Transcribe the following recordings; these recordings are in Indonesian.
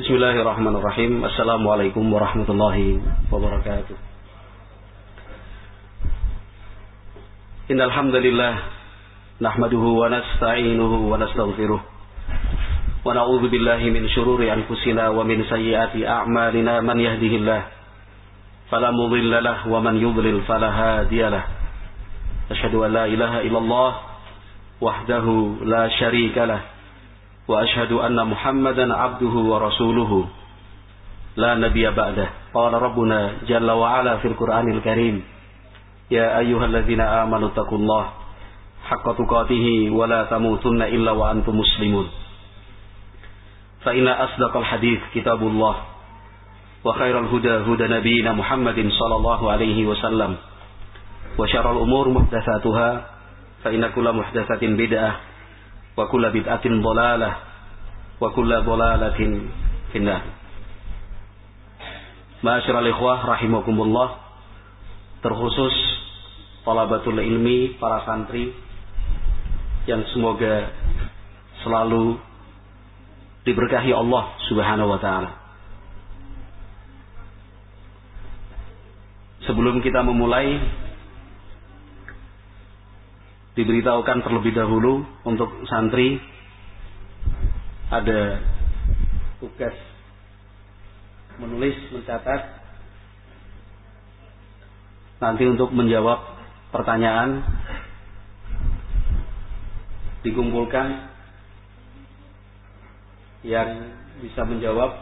Bismillahirrahmanirrahim. Assalamualaikum warahmatullahi wabarakatuh. Innal hamdalillah nahmaduhu wa nasta'inuhu wa nastaghfiruh. Wa na'udzu billahi min shururi anfusina wa min sayyiati a'malina man yahdihillah fala mudilla lahu wa man yudlil fala hadiyalah. Asyhadu an la ilaha illallah wahdahu la syarika lahu وأشهد أن محمدا عبده ورسوله. لا نبي بعده. قال ربنا جل وعلا في القرآن الكريم يا أيها الذين آمنوا اتقوا الله حق تقاته ولا تموتن إلا وأنتم مسلمون. فإن أصدق الحديث كتاب الله وخير الهدى هدى نبينا محمد صلى الله عليه وسلم وشر الأمور محدثاتها فإن كل محدثة بدعة wa kulla bid'atin dhalalah wa kulla dhalalatin finnar. Ma'asyiral ikhwah rahimakumullah. Terkhusus talabatul ilmi, para santri yang semoga selalu diberkahi Allah Subhanahu wa taala. Sebelum kita memulai diberitahukan terlebih dahulu untuk santri. Ada tugas menulis, mencatat. Nanti untuk menjawab pertanyaan dikumpulkan. Yang bisa menjawab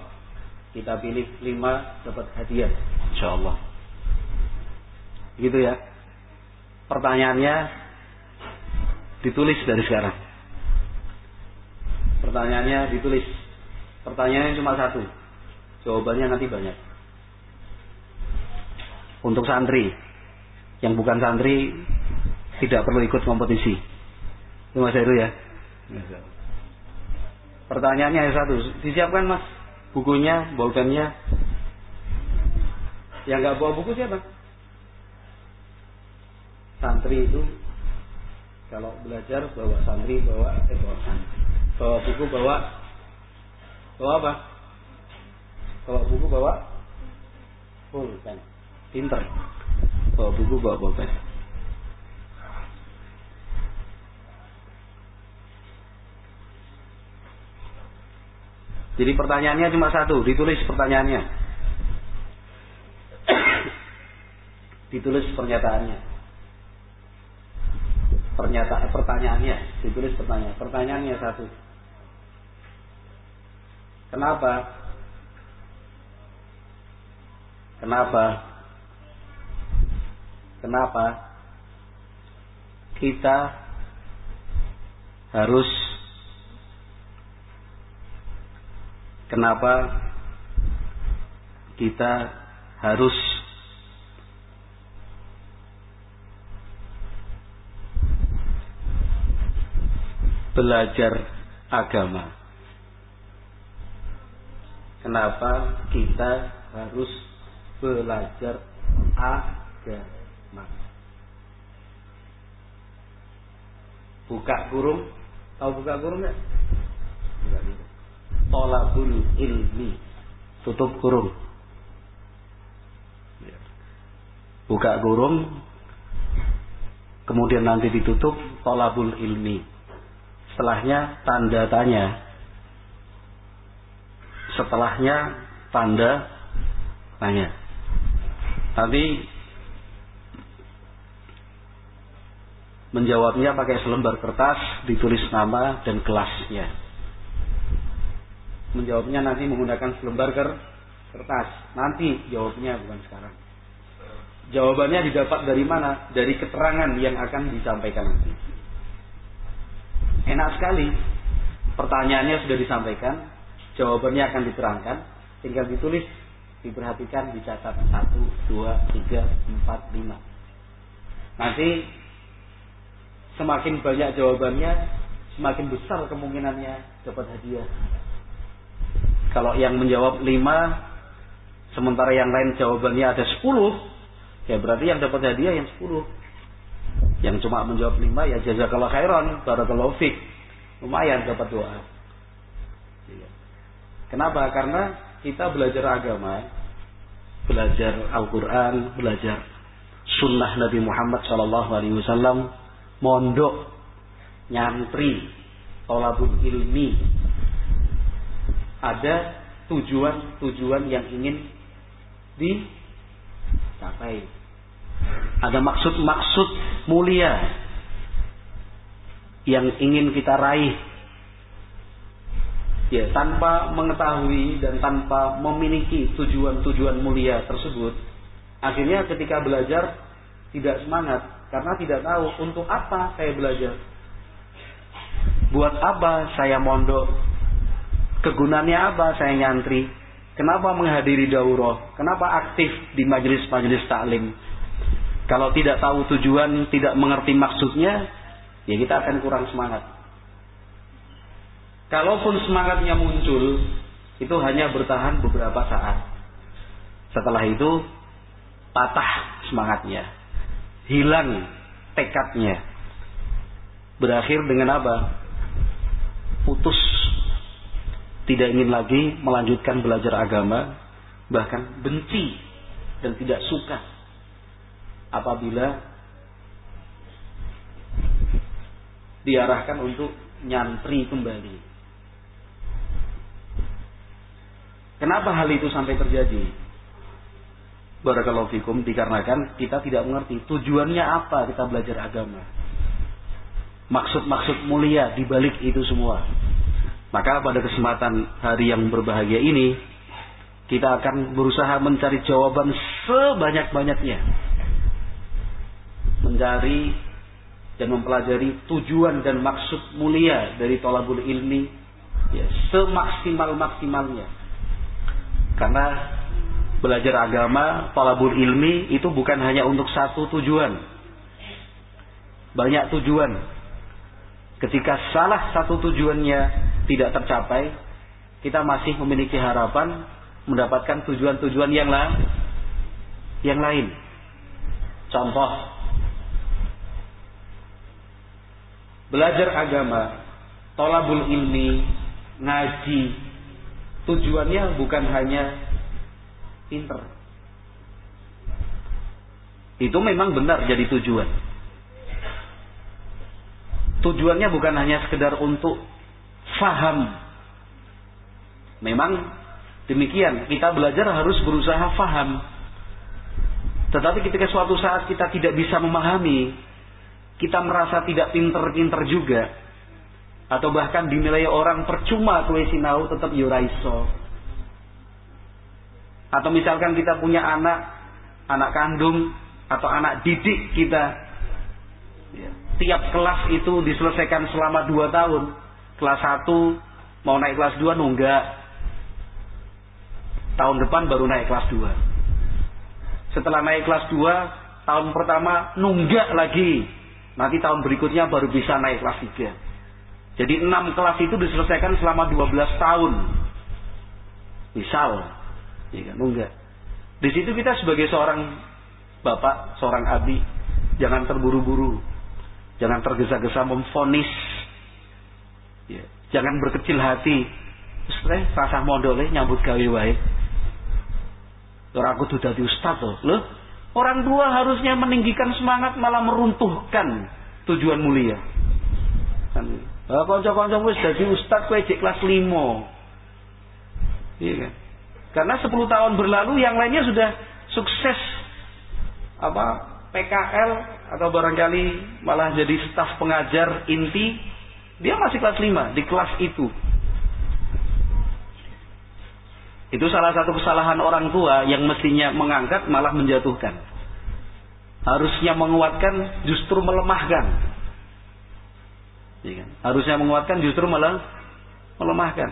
kita pilih lima dapat hadiah. Insyaallah. Gitu ya. Pertanyaannya Ditulis dari sekarang. Pertanyaannya ditulis. Pertanyaannya cuma satu. Jawabannya nanti banyak. Untuk santri. Yang bukan santri tidak perlu ikut kompetisi. Itu Mas Heru ya. Pertanyaannya yang satu. Disiapkan Mas bukunya, bolpennya. Yang nggak bawa buku siapa? Santri itu kalau belajar bawa santri, bawa eh bawa santri. Bawa buku bawa bawa apa? Bawa buku bawa pulpen. Pinter. Bawa buku bawa pulpen. Jadi pertanyaannya cuma satu, ditulis pertanyaannya. ditulis pernyataannya pernyataan pertanyaannya. Ditulis pertanyaan. Pertanyaannya satu. Kenapa? Kenapa? Kenapa kita harus kenapa kita harus belajar agama. Kenapa kita harus belajar agama? Buka kurung, tahu buka kurung nggak? Buka kurung. Tolabul ilmi, tutup kurung. Buka kurung, kemudian nanti ditutup tolabul ilmi setelahnya tanda tanya. Setelahnya tanda tanya. Nanti menjawabnya pakai selembar kertas ditulis nama dan kelasnya menjawabnya nanti menggunakan selembar kertas. Nanti jawabnya bukan sekarang. Jawabannya didapat dari mana? Dari keterangan yang akan disampaikan nanti Enak sekali. Pertanyaannya sudah disampaikan, jawabannya akan diterangkan, tinggal ditulis, diperhatikan, dicatat satu, dua, tiga, empat, lima. Nanti semakin banyak jawabannya, semakin besar kemungkinannya dapat hadiah. Kalau yang menjawab lima, sementara yang lain jawabannya ada sepuluh, ya berarti yang dapat hadiah yang sepuluh. Yang cuma menjawab lima ya jazakallah khairan, barakallahu fik. Lumayan dapat doa. Iya. Kenapa? Karena kita belajar agama, belajar Al-Quran, belajar sunnah Nabi Muhammad Shallallahu Alaihi Wasallam, mondok, nyantri, tolabul ilmi, ada tujuan-tujuan yang ingin dicapai. Ada maksud-maksud mulia yang ingin kita raih. Ya, tanpa mengetahui dan tanpa memiliki tujuan-tujuan mulia tersebut, akhirnya ketika belajar tidak semangat karena tidak tahu untuk apa saya belajar. Buat apa saya mondok? Kegunaannya apa saya nyantri? Kenapa menghadiri daurah? Kenapa aktif di majelis-majelis taklim? Kalau tidak tahu tujuan, tidak mengerti maksudnya, ya kita akan kurang semangat. Kalaupun semangatnya muncul, itu hanya bertahan beberapa saat. Setelah itu, patah semangatnya. Hilang tekadnya. Berakhir dengan apa? Putus. Tidak ingin lagi melanjutkan belajar agama. Bahkan benci dan tidak suka apabila diarahkan untuk nyantri kembali. Kenapa hal itu sampai terjadi? Barakallahu fikum dikarenakan kita tidak mengerti tujuannya apa kita belajar agama. Maksud-maksud mulia di balik itu semua. Maka pada kesempatan hari yang berbahagia ini kita akan berusaha mencari jawaban sebanyak-banyaknya mencari dan mempelajari tujuan dan maksud mulia dari tolabul ilmi ya, semaksimal maksimalnya karena belajar agama tolabul ilmi itu bukan hanya untuk satu tujuan. Banyak tujuan. Ketika salah satu tujuannya tidak tercapai kita masih memiliki harapan mendapatkan tujuan-tujuan yang lain. Yang lain. Contoh belajar agama, tolabul ilmi, ngaji, tujuannya bukan hanya pinter. Itu memang benar jadi tujuan. Tujuannya bukan hanya sekedar untuk faham. Memang demikian, kita belajar harus berusaha faham. Tetapi ketika suatu saat kita tidak bisa memahami, kita merasa tidak pinter-pinter juga. Atau bahkan dinilai orang percuma kue sinau tetap yuraiso atau misalkan kita punya anak anak kandung atau anak didik kita ya, tiap kelas itu diselesaikan selama dua tahun. Kelas satu mau naik kelas dua nunggak tahun depan baru naik kelas dua. Setelah naik kelas dua tahun pertama nunggak lagi Nanti tahun berikutnya baru bisa naik kelas 3. Jadi 6 kelas itu diselesaikan selama 12 tahun. Misal, ya kan, enggak. Di situ kita sebagai seorang bapak, seorang abi, jangan terburu-buru. Jangan tergesa-gesa memfonis. Ya. Jangan berkecil hati. Terus rasa modal nyambut gawe wae. Ora aku tuh dadi ustaz loh. Loh, Orang tua harusnya meninggikan semangat malah meruntuhkan tujuan mulia. Kan, konco-konco wis dadi ustaz kowe kelas 5. Iya kan? Karena 10 tahun berlalu yang lainnya sudah sukses apa PKL atau barangkali malah jadi staf pengajar inti dia masih kelas 5 di kelas itu itu salah satu kesalahan orang tua yang mestinya mengangkat malah menjatuhkan. Harusnya menguatkan justru melemahkan. Ya kan? Harusnya menguatkan justru malah melemahkan.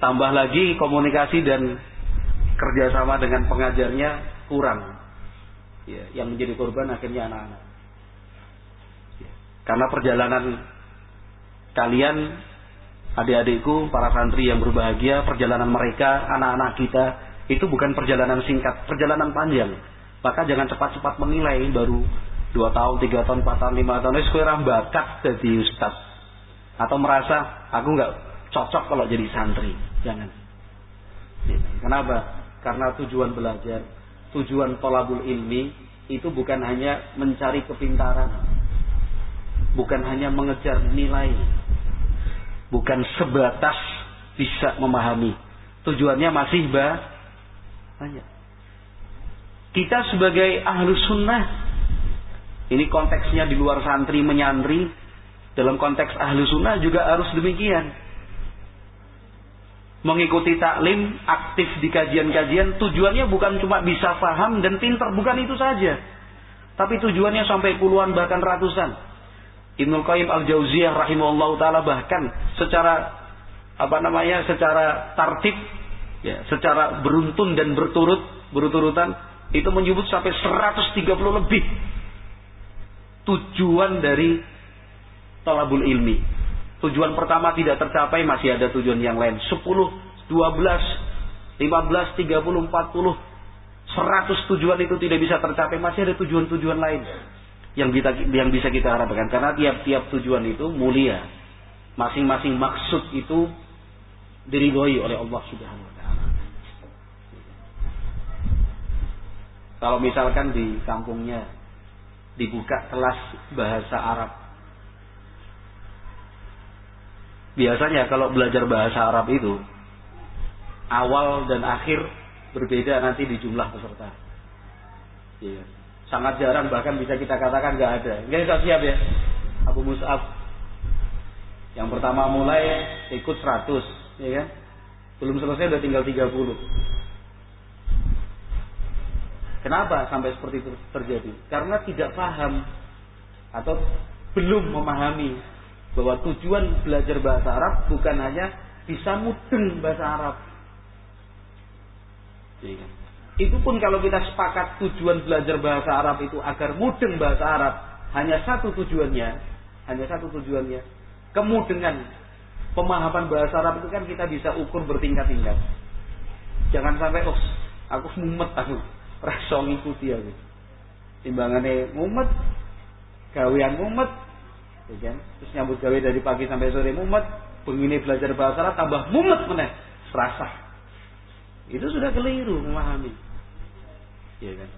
Tambah lagi komunikasi dan kerjasama dengan pengajarnya kurang. Ya, yang menjadi korban akhirnya anak-anak. Ya. Karena perjalanan kalian adik-adikku, para santri yang berbahagia, perjalanan mereka, anak-anak kita, itu bukan perjalanan singkat, perjalanan panjang. Maka jangan cepat-cepat menilai baru dua tahun, tiga tahun, empat tahun, lima tahun, itu kurang bakat jadi ustaz. Atau merasa aku nggak cocok kalau jadi santri. Jangan. Kenapa? Karena tujuan belajar, tujuan tolabul ilmi itu bukan hanya mencari kepintaran, bukan hanya mengejar nilai, bukan sebatas bisa memahami. Tujuannya masih banyak. Kita sebagai ahlu sunnah, ini konteksnya di luar santri menyantri, dalam konteks ahlu sunnah juga harus demikian mengikuti taklim, aktif di kajian-kajian, tujuannya bukan cuma bisa paham dan pintar, bukan itu saja. Tapi tujuannya sampai puluhan bahkan ratusan. Ibnu Qayyim Al-Jauziyah rahimahullah taala bahkan secara apa namanya? secara tartib ya, secara beruntun dan berturut beruturutan itu menyebut sampai 130 lebih tujuan dari talabul ilmi Tujuan pertama tidak tercapai masih ada tujuan yang lain. 10, 12, 15, 30, 40, 100 tujuan itu tidak bisa tercapai masih ada tujuan-tujuan lain yang bisa yang bisa kita harapkan karena tiap-tiap tujuan itu mulia. Masing-masing maksud itu diridhoi oleh Allah Subhanahu wa taala. Kalau misalkan di kampungnya dibuka kelas bahasa Arab Biasanya kalau belajar bahasa Arab itu awal dan akhir berbeda nanti di jumlah peserta. Iya. Sangat jarang bahkan bisa kita katakan nggak ada. Nggak bisa siap ya. Abu Mus'ab yang pertama mulai ikut 100, ya kan? Belum selesai udah tinggal 30. Kenapa sampai seperti itu terjadi? Karena tidak paham atau belum memahami bahwa tujuan belajar bahasa Arab bukan hanya bisa mudeng bahasa Arab. Iya. Itu pun kalau kita sepakat tujuan belajar bahasa Arab itu agar mudeng bahasa Arab, hanya satu tujuannya, hanya satu tujuannya, kemudengan pemahaman bahasa Arab itu kan kita bisa ukur bertingkat-tingkat. Jangan sampai oh aku mumet aku, rasa ngikuti aku. Timbangannya mumet, gawean mumet, ya kan? Terus nyambut gawe dari pagi sampai sore mumet, begini belajar bahasa Arab tambah mumet meneh, serasa. Itu sudah keliru memahami. Ya kan?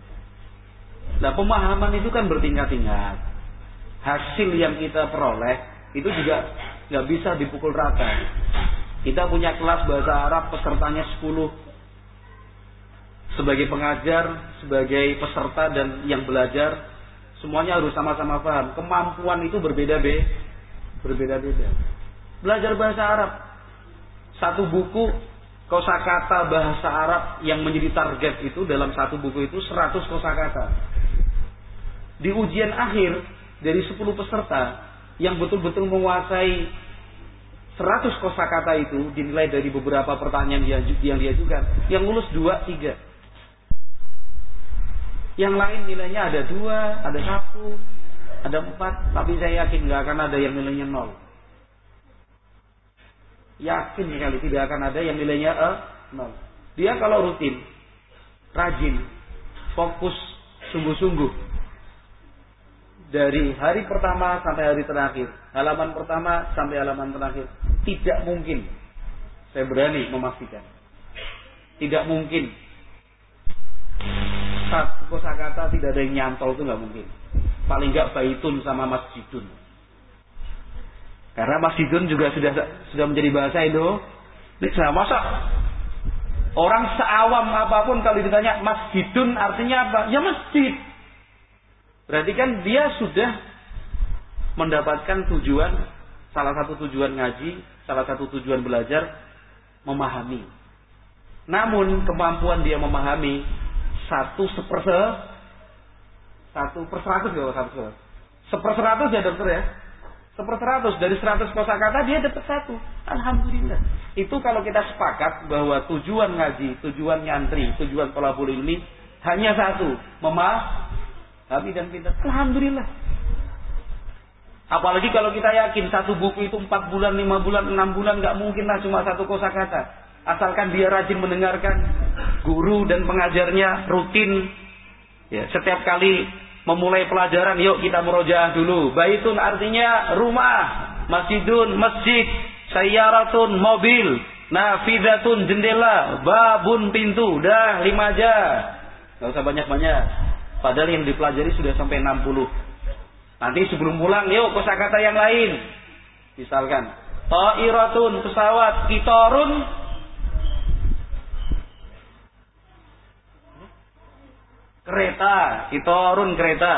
Nah pemahaman itu kan bertingkat-tingkat. Hasil yang kita peroleh itu juga nggak bisa dipukul rata. Kita punya kelas bahasa Arab pesertanya 10 sebagai pengajar, sebagai peserta dan yang belajar Semuanya harus sama-sama paham. Kemampuan itu berbeda-beda. Berbeda-beda. Belajar bahasa Arab. Satu buku kosakata bahasa Arab yang menjadi target itu dalam satu buku itu 100 kosakata. Di ujian akhir dari 10 peserta yang betul-betul menguasai 100 kosakata itu dinilai dari beberapa pertanyaan yang diajukan. Yang lulus 2, 3. Yang lain nilainya ada dua, ada satu, ada empat, tapi saya yakin nggak akan ada yang nilainya nol. Yakin sekali tidak akan ada yang nilainya eh, nol. Dia kalau rutin, rajin, fokus, sungguh-sungguh. Dari hari pertama sampai hari terakhir, halaman pertama sampai halaman terakhir, tidak mungkin. Saya berani memastikan. Tidak mungkin kosakata tidak ada yang nyantol itu nggak mungkin. Paling nggak baitun sama masjidun. Karena masjidun juga sudah sudah menjadi bahasa Indonesia. Masa orang seawam apa pun kalau ditanya masjidun artinya apa? Ya masjid. Berarti kan dia sudah mendapatkan tujuan salah satu tujuan ngaji, salah satu tujuan belajar memahami. Namun kemampuan dia memahami satu seperse satu per seratus kalau satu per seper ya dokter ya? Seper seratus. Dari seratus kosakata dia dapat satu. Alhamdulillah. Itu kalau kita sepakat bahwa tujuan ngaji tujuan nyantri tujuan tolabul ini hanya satu memahami dan pintar. Alhamdulillah. Apalagi kalau kita yakin satu buku itu empat bulan lima bulan enam bulan nggak mungkin lah cuma satu kosakata. Asalkan dia rajin mendengarkan guru dan pengajarnya rutin ya setiap kali memulai pelajaran yuk kita merojaah dulu baitun artinya rumah masjidun masjid sayyaratun mobil Nafidatun jendela, babun pintu, dah lima aja. Gak usah banyak-banyak. Padahal yang dipelajari sudah sampai 60. Nanti sebelum pulang, yuk kosakata yang lain. Misalkan, ta'iratun pesawat, kitorun kereta, kitorun kereta.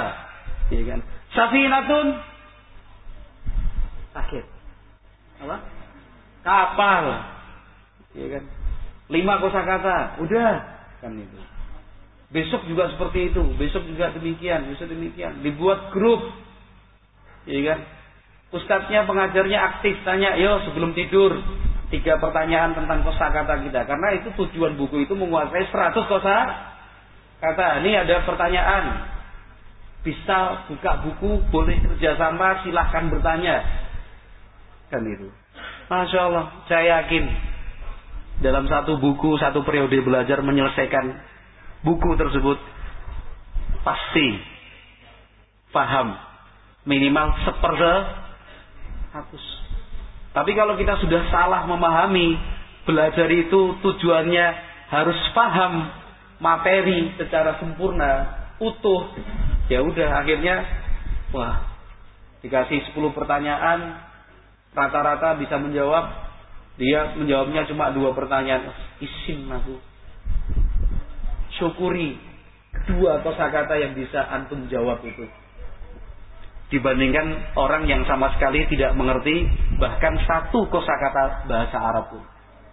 Iya kan? Safinatun sakit. Apa? Kapal ya kan? Lima kosakata, udah kan itu. Besok juga seperti itu, besok juga demikian, besok demikian. Dibuat grup, ya kan? Ustadznya, pengajarnya aktif tanya, yo sebelum tidur tiga pertanyaan tentang kosakata kita, karena itu tujuan buku itu menguasai 100 kosa kata. Ini ada pertanyaan, bisa buka buku, boleh kerjasama, silahkan bertanya, kan itu. Masya Allah, saya yakin dalam satu buku, satu periode belajar menyelesaikan buku tersebut pasti paham minimal sepersehatus. Tapi kalau kita sudah salah memahami belajar itu tujuannya harus paham materi secara sempurna, utuh. Ya udah akhirnya wah dikasih 10 pertanyaan rata-rata bisa menjawab dia menjawabnya cuma dua pertanyaan. Isin aku. Syukuri dua kosakata yang bisa antum jawab itu. Dibandingkan orang yang sama sekali tidak mengerti bahkan satu kosakata bahasa Arab pun.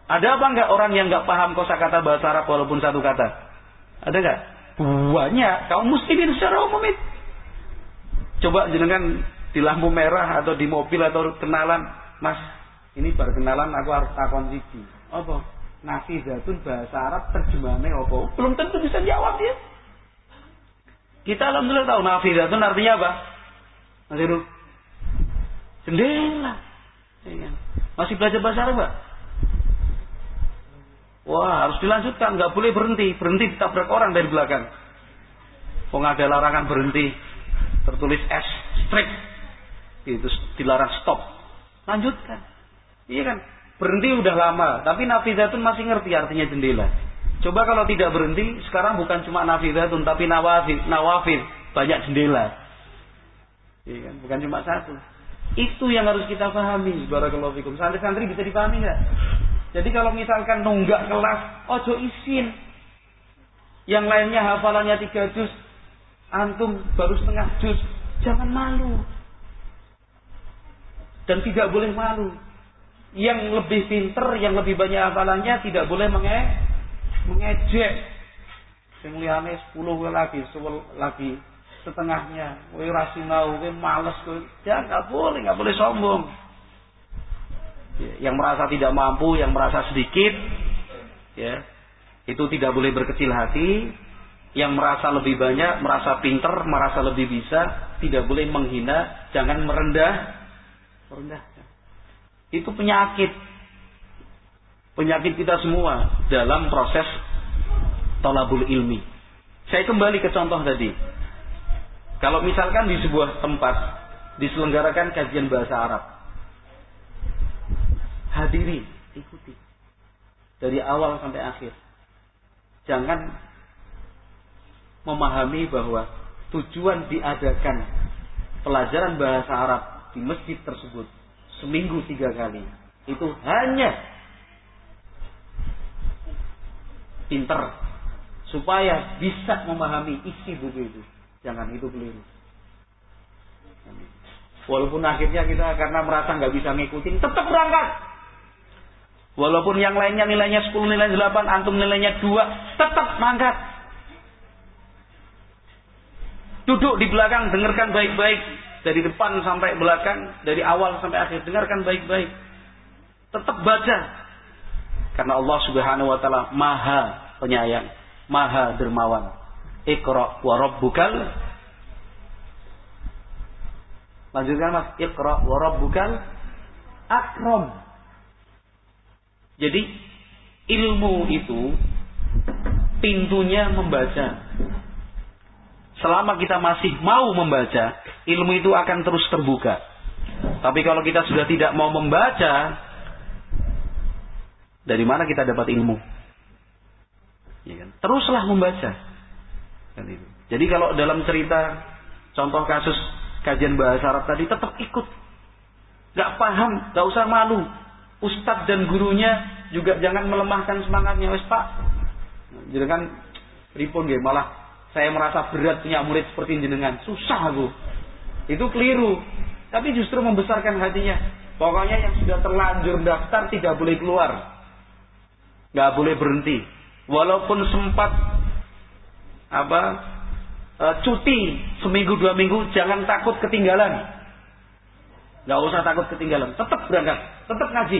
Ada apa enggak orang yang enggak paham kosakata bahasa Arab walaupun satu kata? Ada enggak? Banyak. Kaum muslimin secara umum itu. Coba jenengan di lampu merah atau di mobil atau kenalan, Mas, ini perkenalan aku harus takon siji. Apa? Nafizatun bahasa Arab terjemahannya apa? Belum tentu bisa jawab dia. Kita alhamdulillah tahu nafizatun artinya apa? Dulu. Jendela. Iya. Masih belajar bahasa Arab, Pak? Wah, harus dilanjutkan, nggak boleh berhenti. Berhenti ditabrak orang dari belakang. Kok ada larangan berhenti. Tertulis S, strict. Itu dilarang stop. Lanjutkan. Iya kan? Berhenti udah lama, tapi nafizatun masih ngerti artinya jendela. Coba kalau tidak berhenti, sekarang bukan cuma nafizatun, tapi nawafid, nawafid, banyak jendela. Iya kan? Bukan cuma satu. Itu yang harus kita pahami, barakallahu fikum. Santri-santri bisa dipahami nggak? Jadi kalau misalkan nunggak kelas, ojo isin. Yang lainnya hafalannya tiga juz, antum baru setengah juz. Jangan malu. Dan tidak boleh malu yang lebih pinter, yang lebih banyak hafalannya tidak boleh menge mengejek. Sing 10 lagi, 10 lagi setengahnya. Kowe ra sinau, kowe males. Ya enggak boleh, enggak boleh sombong. Ya, yang merasa tidak mampu, yang merasa sedikit, ya, itu tidak boleh berkecil hati. Yang merasa lebih banyak, merasa pinter, merasa lebih bisa, tidak boleh menghina, jangan merendah, merendah itu penyakit. Penyakit kita semua dalam proses tolabul ilmi. Saya kembali ke contoh tadi. Kalau misalkan di sebuah tempat diselenggarakan kajian bahasa Arab. Hadiri, ikuti. Dari awal sampai akhir. Jangan memahami bahwa tujuan diadakan pelajaran bahasa Arab di masjid tersebut seminggu tiga kali. Itu hanya pinter supaya bisa memahami isi buku itu. Jangan itu keliru. Walaupun akhirnya kita karena merasa nggak bisa ngikutin, tetap berangkat. Walaupun yang lainnya nilainya 10, nilai 8, antum nilainya 2, tetap mangkat. Duduk di belakang, dengarkan baik-baik dari depan sampai belakang, dari awal sampai akhir. Dengarkan baik-baik. Tetap baca. Karena Allah Subhanahu wa taala Maha penyayang, Maha dermawan. Iqra wa rabbukal Lanjutkan Mas, Iqra wa rabbukal akram. Jadi ilmu itu pintunya membaca. Selama kita masih mau membaca, ilmu itu akan terus terbuka. Tapi kalau kita sudah tidak mau membaca, Dari mana kita dapat ilmu? Ya kan? Teruslah membaca. Kan. Jadi kalau dalam cerita contoh kasus kajian bahasa Arab tadi tetap ikut. Gak paham, gak usah malu. Ustadz dan gurunya juga jangan melemahkan semangatnya. Wes pak, jadi kan ripon gak malah saya merasa berat punya murid seperti jenengan. Susah aku. Itu keliru. Tapi justru membesarkan hatinya. Pokoknya yang sudah terlanjur daftar tidak boleh keluar. Gak boleh berhenti. Walaupun sempat apa e, cuti seminggu dua minggu, jangan takut ketinggalan. Gak usah takut ketinggalan. Tetap berangkat, tetap ngaji.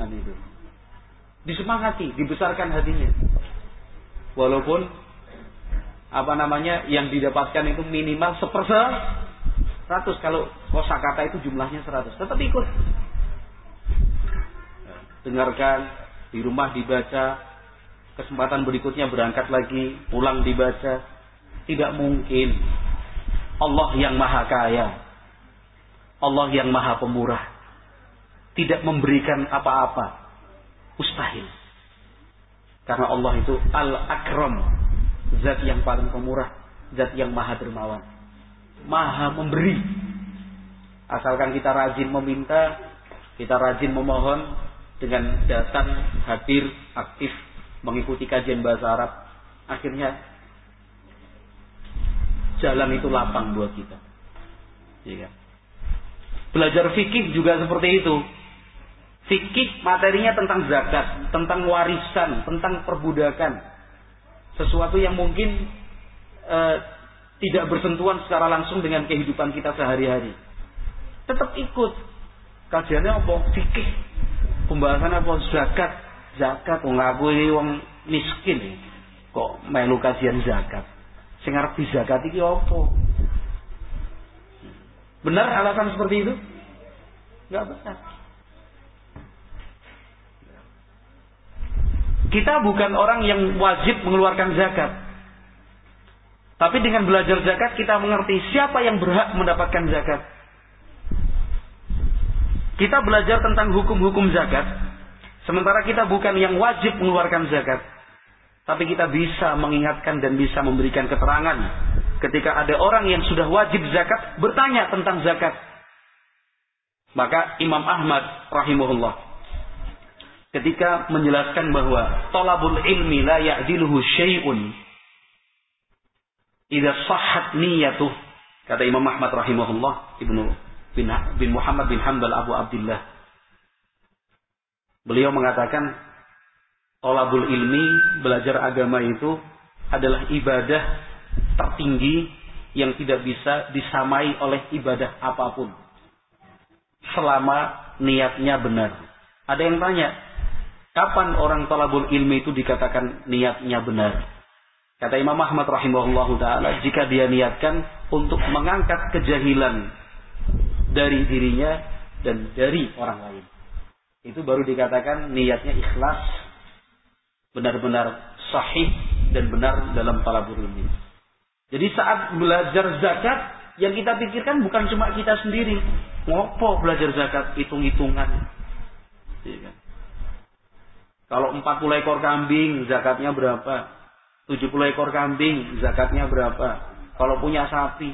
Nah, itu. Disemangati, dibesarkan hatinya. Walaupun apa namanya yang didapatkan itu minimal seperse 100 kalau kosakata itu jumlahnya 100 tetap ikut dengarkan di rumah dibaca kesempatan berikutnya berangkat lagi pulang dibaca tidak mungkin Allah yang maha kaya Allah yang maha pemurah tidak memberikan apa-apa mustahil karena Allah itu al-akram zat yang paling pemurah zat yang maha dermawan maha memberi. Asalkan kita rajin meminta, kita rajin memohon dengan datang, hadir, aktif, mengikuti kajian bahasa Arab, akhirnya jalan itu lapang buat kita. Ya kan? Belajar fikih juga seperti itu. Fikih materinya tentang zakat, tentang warisan, tentang perbudakan. Sesuatu yang mungkin eh, tidak bersentuhan secara langsung dengan kehidupan kita sehari-hari. Tetap ikut. Kajiannya apa? Fikih. Pembahasan apa? Zakat. Zakat. Ngaku ini wong miskin. Kok melu kajian zakat? Sing arep zakat iki apa? Benar alasan seperti itu? Enggak benar. Kita bukan orang yang wajib mengeluarkan zakat. Tapi dengan belajar zakat kita mengerti siapa yang berhak mendapatkan zakat. Kita belajar tentang hukum-hukum zakat. Sementara kita bukan yang wajib mengeluarkan zakat. Tapi kita bisa mengingatkan dan bisa memberikan keterangan. Ketika ada orang yang sudah wajib zakat bertanya tentang zakat. Maka Imam Ahmad rahimahullah ketika menjelaskan bahwa tolabul ilmi la ya'diluhu syai'un Idza sahhat niyatuh kata Imam Ahmad rahimahullah Ibnu bin, bin Muhammad bin Hanbal Abu Abdullah Beliau mengatakan Tolabul ilmi belajar agama itu adalah ibadah tertinggi yang tidak bisa disamai oleh ibadah apa pun selama niatnya benar. Ada yang tanya, kapan orang tolabul ilmi itu dikatakan niatnya benar? Kata Imam Ahmad rahimahullahu taala, jika dia niatkan untuk mengangkat kejahilan dari dirinya dan dari orang lain. Itu baru dikatakan niatnya ikhlas, benar-benar sahih dan benar dalam talabur ini. Jadi saat belajar zakat, yang kita pikirkan bukan cuma kita sendiri. Ngopo belajar zakat, hitung-hitungan. Iya kan? Kalau 40 ekor kambing, zakatnya berapa? 70 ekor kambing, zakatnya berapa? Kalau punya sapi,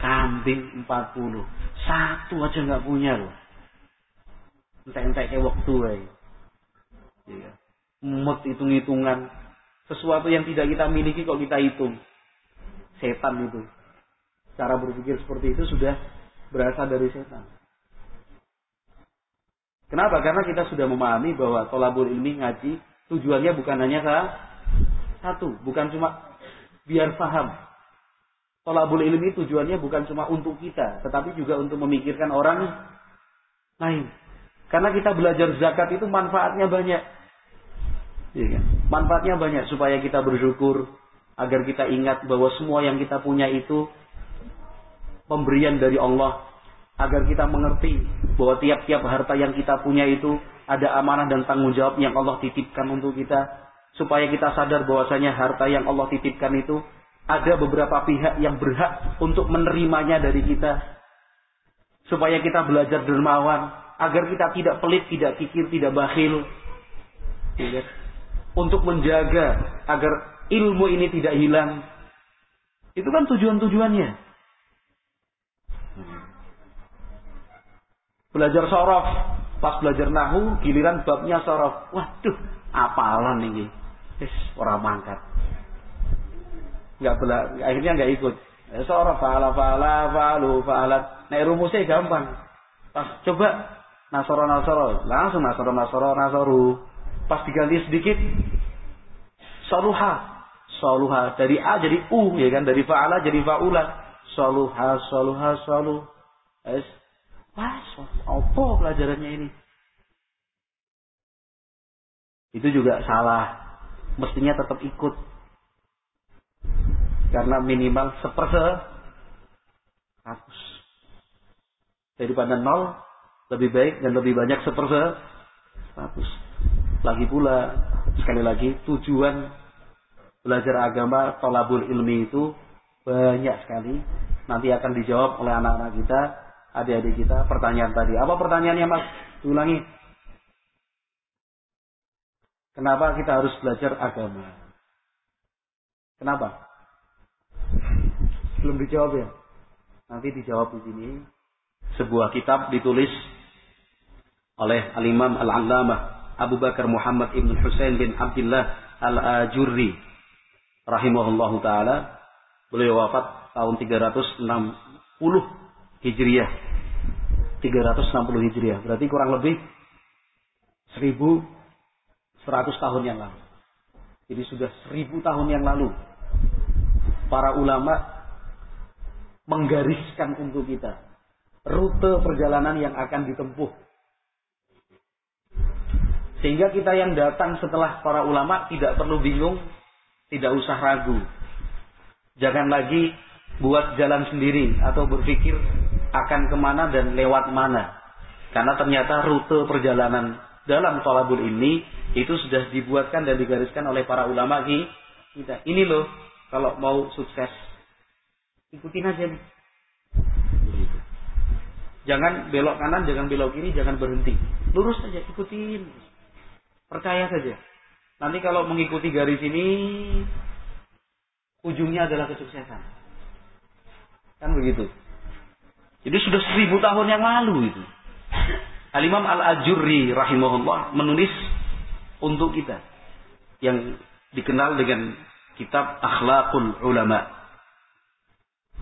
kambing 40. Satu aja nggak punya loh. Entek-entek waktu ya. Mut hitung-hitungan. Sesuatu yang tidak kita miliki kok kita hitung. Setan itu. Cara berpikir seperti itu sudah berasal dari setan. Kenapa? Karena kita sudah memahami bahwa tolabul ini ngaji tujuannya bukan hanya satu, bukan cuma biar paham. Tolabul ilmi tujuannya bukan cuma untuk kita, tetapi juga untuk memikirkan orang lain. Karena kita belajar zakat itu manfaatnya banyak. Ya kan? Manfaatnya banyak supaya kita bersyukur, agar kita ingat bahwa semua yang kita punya itu pemberian dari Allah, agar kita mengerti bahwa tiap-tiap harta yang kita punya itu ada amanah dan tanggung jawab yang Allah titipkan untuk kita. Supaya kita sadar bahwasanya harta yang Allah titipkan itu ada beberapa pihak yang berhak untuk menerimanya dari kita. Supaya kita belajar dermawan. Agar kita tidak pelit, tidak kikir, tidak bakhil. Ya kan? Untuk menjaga agar ilmu ini tidak hilang. Itu kan tujuan-tujuannya. Belajar sorof. Pas belajar nahu, giliran babnya sorof. Waduh, apalan ini. Wis orang mangkat. Nggak bela, akhirnya nggak ikut. Eh, sorof fa'ala fa'ala fa'alu fa'alat. Nah rumusnya gampang. Pas coba nasoro nasoro langsung nasoro nasoro nasoru. Pas diganti sedikit soluha soluha dari a jadi u ya kan? Dari fa'ala jadi fa'ula. Soluha soluha soluh es. Wah apa pelajarannya ini? Itu juga salah. Mestinya tetap ikut. Karena minimal seperse hapus daripada nol lebih baik dan lebih banyak seperse hapus lagi pula sekali lagi tujuan belajar agama tolabul ilmi itu banyak sekali. Nanti akan dijawab oleh anak-anak kita adik-adik kita. Pertanyaan tadi. Apa pertanyaannya mas? Ulangi kenapa kita harus belajar agama? Kenapa? Belum dijawab ya? Nanti dijawab di sini. Sebuah kitab ditulis oleh Al-Imam Al-Allamah Abu Bakar Muhammad Ibn Husain bin Abdullah Al-Ajurri rahimahullahu taala. Beliau wafat tahun 360 Hijriah. 360 Hijriah. Berarti kurang lebih 1100 tahun yang lalu. Jadi sudah 1000 tahun yang lalu para ulama menggariskan untuk kita rute perjalanan yang akan ditempuh. Sehingga kita yang datang setelah para ulama tidak perlu bingung, tidak usah ragu. Jangan lagi buat jalan sendiri atau berpikir akan ke mana dan lewat mana. Karena ternyata rute perjalanan dalam tolabul ini itu sudah dibuatkan dan digariskan oleh para ulama kita. Ini loh kalau mau sukses Ikutin aja. Jangan belok kanan, jangan belok kiri, jangan berhenti. Lurus saja, ikutin. Percaya saja. Nanti kalau mengikuti garis ini, ujungnya adalah kesuksesan. Kan begitu. Jadi sudah seribu tahun yang lalu itu. Al-Imam Al-Ajurri rahimahullah menulis untuk kita. Yang dikenal dengan kitab Akhlaqul Ulama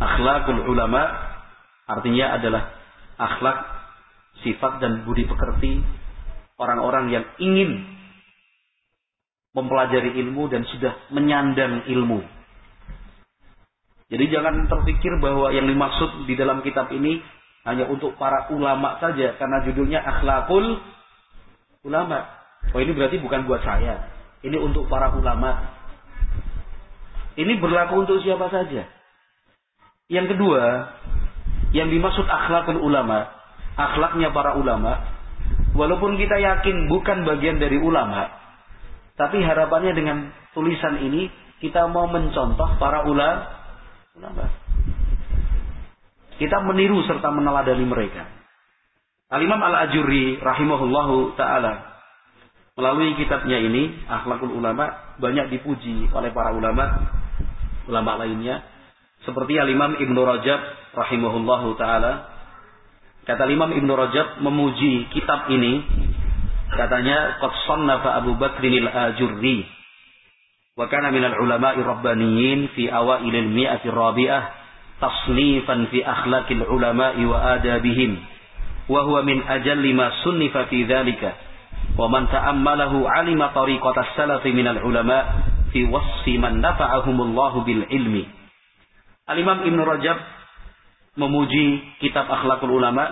akhlakul ulama artinya adalah akhlak sifat dan budi pekerti orang-orang yang ingin mempelajari ilmu dan sudah menyandang ilmu. Jadi jangan terpikir bahwa yang dimaksud di dalam kitab ini hanya untuk para ulama saja karena judulnya akhlakul ulama. Oh ini berarti bukan buat saya. Ini untuk para ulama. Ini berlaku untuk siapa saja. Yang kedua, yang dimaksud akhlakul ulama, akhlaknya para ulama, walaupun kita yakin bukan bagian dari ulama, tapi harapannya dengan tulisan ini kita mau mencontoh para ulama. Kita meniru serta meneladani mereka. Al-Imam Al-Ajurri rahimahullahu taala melalui kitabnya ini Akhlakul Ulama banyak dipuji oleh para ulama ulama lainnya seperti Al-Imam Ibnu Rajab rahimahullahu taala kata Imam Ibnu Rajab memuji kitab ini katanya qad sannafa Abu Bakrin al-Ajurri wa kana min al-ulama'i rabbaniyin fi awail al-mi'ati rabi'ah tasnifan fi akhlaqil ulama'i wa adabihim wa huwa min ajalli ma sunnifa fi dhalika wa man ta'ammalahu 'alima tariqatas salafi min al-ulama' fi wasfi man nafa'ahumullahu bil ilmi Al-Imam Rajab memuji kitab Akhlakul Ulama.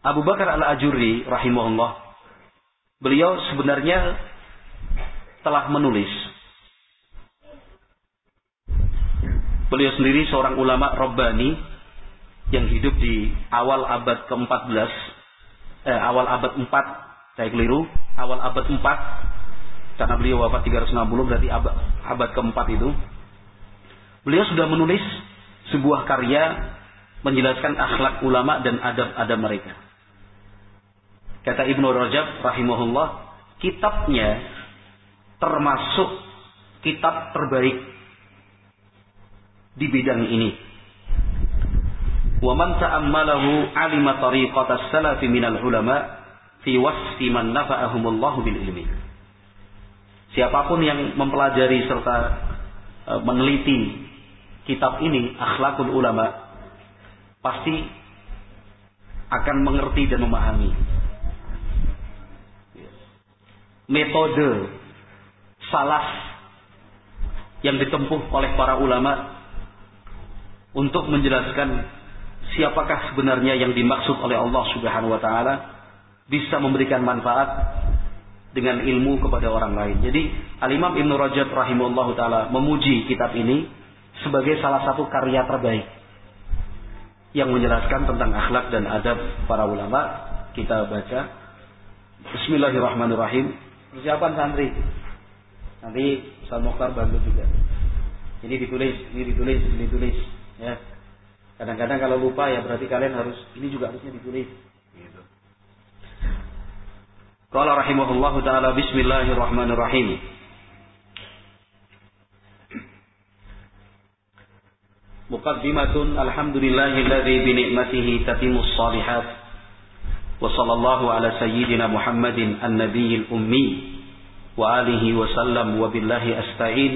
Abu Bakar Al-Ajurri rahimahullah. Beliau sebenarnya telah menulis. Beliau sendiri seorang ulama Rabbani yang hidup di awal abad ke-14 eh, awal abad 4 saya keliru awal abad 4 karena beliau wafat 360 berarti abad, abad ke-4 itu Beliau sudah menulis sebuah karya menjelaskan akhlak ulama dan adab-adab mereka. Kata Ibnu Rajab rahimahullah, kitabnya termasuk kitab terbaik di bidang ini. Wa man ta'ammalahu 'alima tariqata as-salaf minal ulama fi wasfi man nafa'ahumullahu bil ilmi. Siapa pun yang mempelajari serta e, meneliti kitab ini akhlakul ulama pasti akan mengerti dan memahami metode salaf yang ditempuh oleh para ulama untuk menjelaskan siapakah sebenarnya yang dimaksud oleh Allah Subhanahu wa taala bisa memberikan manfaat dengan ilmu kepada orang lain. Jadi Al-Imam Ibnu Rajab rahimahullah taala memuji kitab ini sebagai salah satu karya terbaik yang menjelaskan tentang akhlak dan adab para ulama. Kita baca Bismillahirrahmanirrahim persiapan santri. Nanti Ustaz Mokhtar bantu juga. Ini ditulis, ini ditulis, ini ditulis. Ya. Kadang-kadang kalau lupa ya berarti kalian harus ini juga harusnya ditulis. Gitu. Qala rahimahullah taala bismillahirrahmanirrahim. Muqaddimatun alhamdulillahilladzi bi ni'matihi tatimmus shalihat وصلى الله على سيدنا محمد النبي الأمي وآله وسلم وبالله أستعين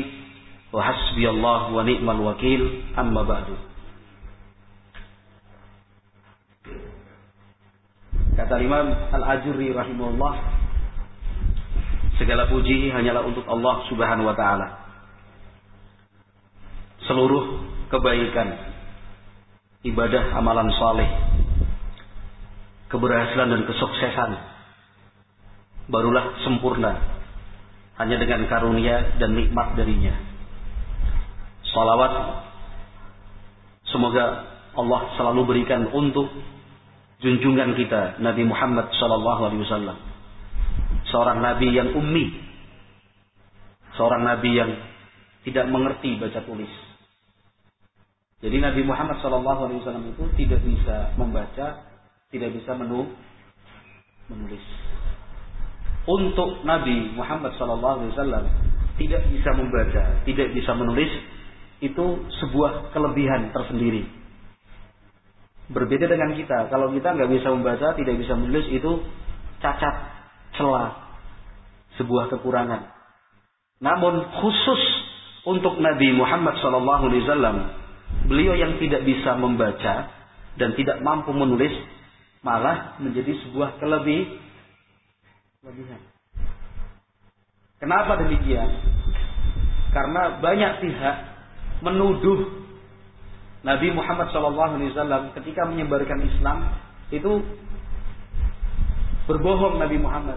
وحسبي الله ونعم الوكيل أما بعد Kata Imam Al-Ajurri rahimahullah Segala puji hanyalah untuk Allah subhanahu wa ta'ala Seluruh kebaikan Ibadah amalan saleh keberhasilan dan kesuksesan barulah sempurna hanya dengan karunia dan nikmat darinya. Salawat semoga Allah selalu berikan untuk junjungan kita Nabi Muhammad sallallahu alaihi wasallam. Seorang nabi yang ummi. Seorang nabi yang tidak mengerti baca tulis. Jadi Nabi Muhammad sallallahu alaihi wasallam itu tidak bisa membaca tidak bisa menu, menulis. Untuk Nabi Muhammad SAW tidak bisa membaca, tidak bisa menulis, itu sebuah kelebihan tersendiri. Berbeda dengan kita, kalau kita nggak bisa membaca, tidak bisa menulis, itu cacat, celah, sebuah kekurangan. Namun khusus untuk Nabi Muhammad SAW, beliau yang tidak bisa membaca dan tidak mampu menulis, malah menjadi sebuah kelebih kelebihan. Kenapa demikian? Karena banyak pihak menuduh Nabi Muhammad SAW ketika menyebarkan Islam itu berbohong Nabi Muhammad.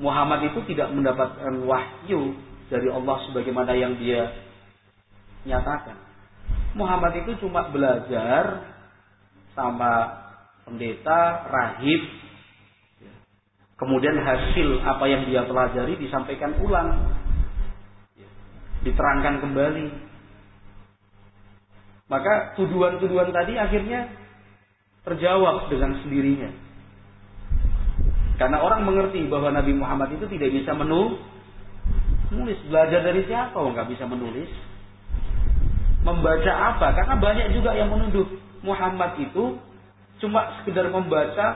Muhammad itu tidak mendapatkan wahyu dari Allah sebagaimana yang dia nyatakan. Muhammad itu cuma belajar sama pendeta, rahib. Kemudian hasil apa yang dia pelajari disampaikan ulang. Diterangkan kembali. Maka tuduhan-tuduhan tadi akhirnya terjawab dengan sendirinya. Karena orang mengerti bahwa Nabi Muhammad itu tidak bisa menulis. Belajar dari siapa? Oh, nggak bisa menulis. Membaca apa? Karena banyak juga yang menuduh Muhammad itu cuma sekedar membaca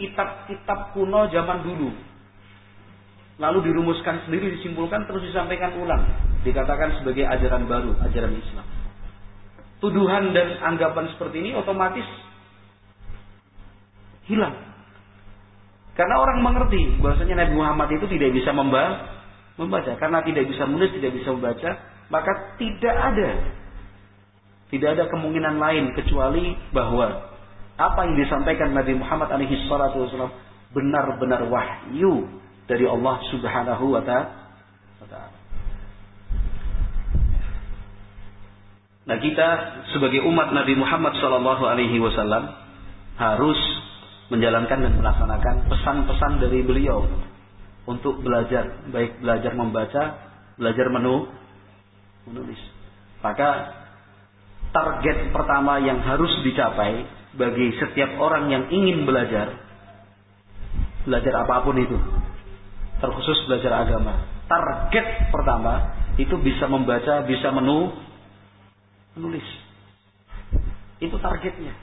kitab-kitab kuno zaman dulu. Lalu dirumuskan sendiri, disimpulkan, terus disampaikan ulang. Dikatakan sebagai ajaran baru, ajaran Islam. Tuduhan dan anggapan seperti ini otomatis hilang. Karena orang mengerti bahwasanya Nabi Muhammad itu tidak bisa membaca. Karena tidak bisa menulis, tidak bisa membaca, maka tidak ada tidak ada kemungkinan lain kecuali bahwa apa yang disampaikan Nabi Muhammad alaihi salatu wasallam benar-benar wahyu dari Allah Subhanahu wa taala. Nah kita sebagai umat Nabi Muhammad sallallahu alaihi wasallam harus menjalankan dan melaksanakan pesan-pesan dari beliau untuk belajar, baik belajar membaca, belajar menu, menulis. Maka target pertama yang harus dicapai bagi setiap orang yang ingin belajar, belajar apa pun itu, terkhusus belajar agama. Target pertama itu bisa membaca, bisa menu, menulis. Itu targetnya.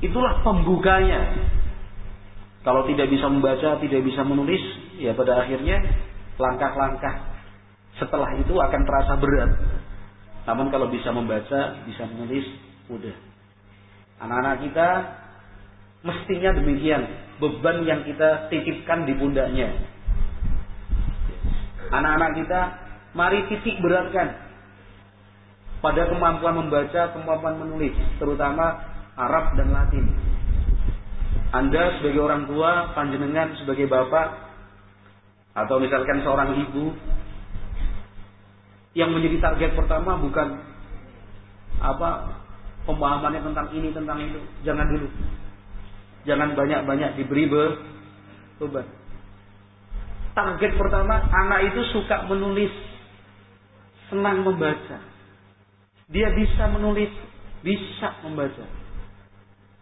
Itulah pembukanya. Kalau tidak bisa membaca, tidak bisa menulis, ya pada akhirnya langkah-langkah setelah itu akan terasa berat. Namun kalau bisa membaca, bisa menulis, mudah. Anak-anak kita mestinya demikian beban yang kita titipkan di pundaknya. Anak-anak kita mari titik beratkan pada kemampuan membaca, kemampuan menulis, terutama Arab dan Latin. Anda sebagai orang tua, panjenengan sebagai bapak, atau misalkan seorang ibu, yang menjadi target pertama bukan apa pemahamannya tentang ini tentang itu, jangan dulu. Jangan banyak-banyak diberi beban. Target pertama, anak itu suka menulis, senang membaca. Dia bisa menulis, bisa membaca.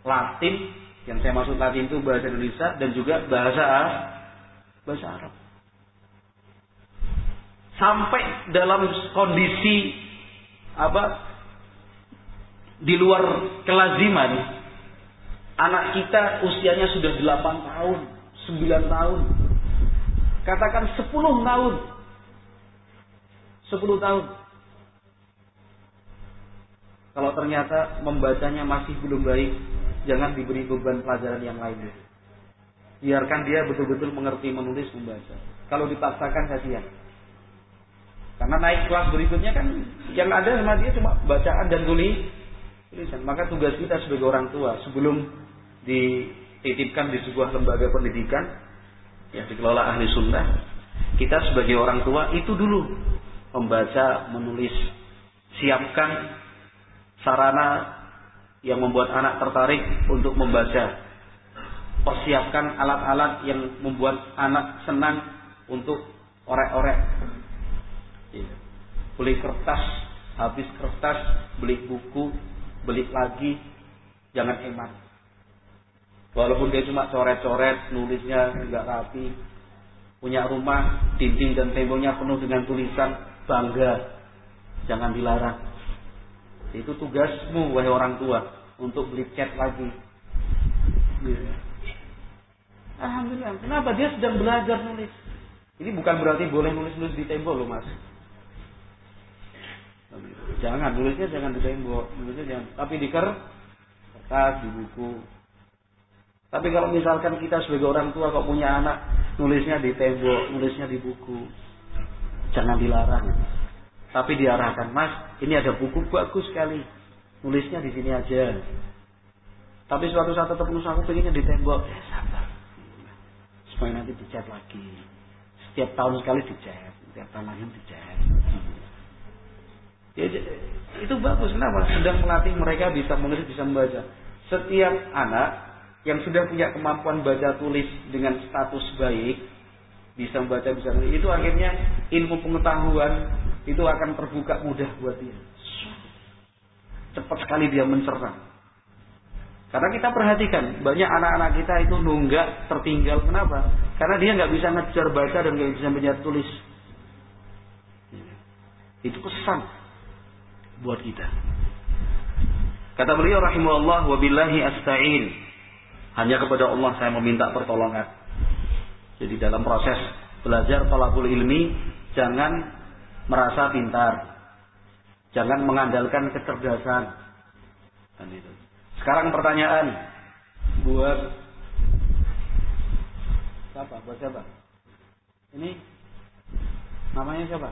Latin, yang saya maksud Latin itu bahasa Indonesia dan juga bahasa bahasa Arab. Sampai dalam kondisi apa di luar kelaziman Anak kita usianya sudah 8 tahun, 9 tahun. Katakan 10 tahun. 10 tahun. Kalau ternyata membacanya masih belum baik, jangan diberi beban pelajaran yang lain. Biarkan dia betul-betul mengerti menulis membaca. Kalau dipaksakan kasihan. Karena naik kelas berikutnya kan yang ada sama dia cuma bacaan dan tulis Maka tugas kita sebagai orang tua sebelum dititipkan di sebuah lembaga pendidikan yang dikelola ahli sunnah, kita sebagai orang tua itu dulu membaca, menulis, siapkan sarana yang membuat anak tertarik untuk membaca. Persiapkan alat-alat yang membuat anak senang untuk orek-orek. Beli kertas, habis kertas, beli buku, beli lagi, jangan hemat Walaupun dia cuma coret-coret, nulisnya nggak rapi, punya rumah, dinding dan temboknya penuh dengan tulisan bangga, jangan dilarang. Itu tugasmu, wahai orang tua, untuk beli cat lagi. Alhamdulillah. Kenapa dia sedang belajar nulis? Ini bukan berarti boleh nulis-nulis di tembok loh mas. Jangan nulisnya jangan di tembok, nulisnya jangan. Tapi di kertas, di buku, tapi kalau misalkan kita sebagai orang tua kok punya anak nulisnya di tembok, nulisnya di buku, jangan dilarang. Tapi diarahkan, Mas, ini ada buku bagus sekali. Nulisnya di sini aja. Tapi suatu saat tetap nulis aku pengennya di tembok. Ya sabar. Supaya nanti dicat lagi. Setiap tahun sekali dicat. Setiap tahun lagi dicat. Ya, itu bagus. Kenapa? Sedang melatih mereka bisa menulis, bisa membaca. Setiap anak yang sudah punya kemampuan baca tulis dengan status baik bisa membaca bisa menulis itu akhirnya ilmu pengetahuan itu akan terbuka mudah buat dia cepat sekali dia mencerna karena kita perhatikan banyak anak-anak kita itu nunggak tertinggal kenapa karena dia nggak bisa ngejar baca dan nggak bisa baca tulis itu pesan buat kita kata beliau rahimahullah wabillahi asta'in hanya kepada Allah saya meminta pertolongan. Jadi dalam proses belajar tolakul ilmi jangan merasa pintar. Jangan mengandalkan kecerdasan. Sekarang pertanyaan buat siapa? Buat siapa? Ini namanya? Siapa?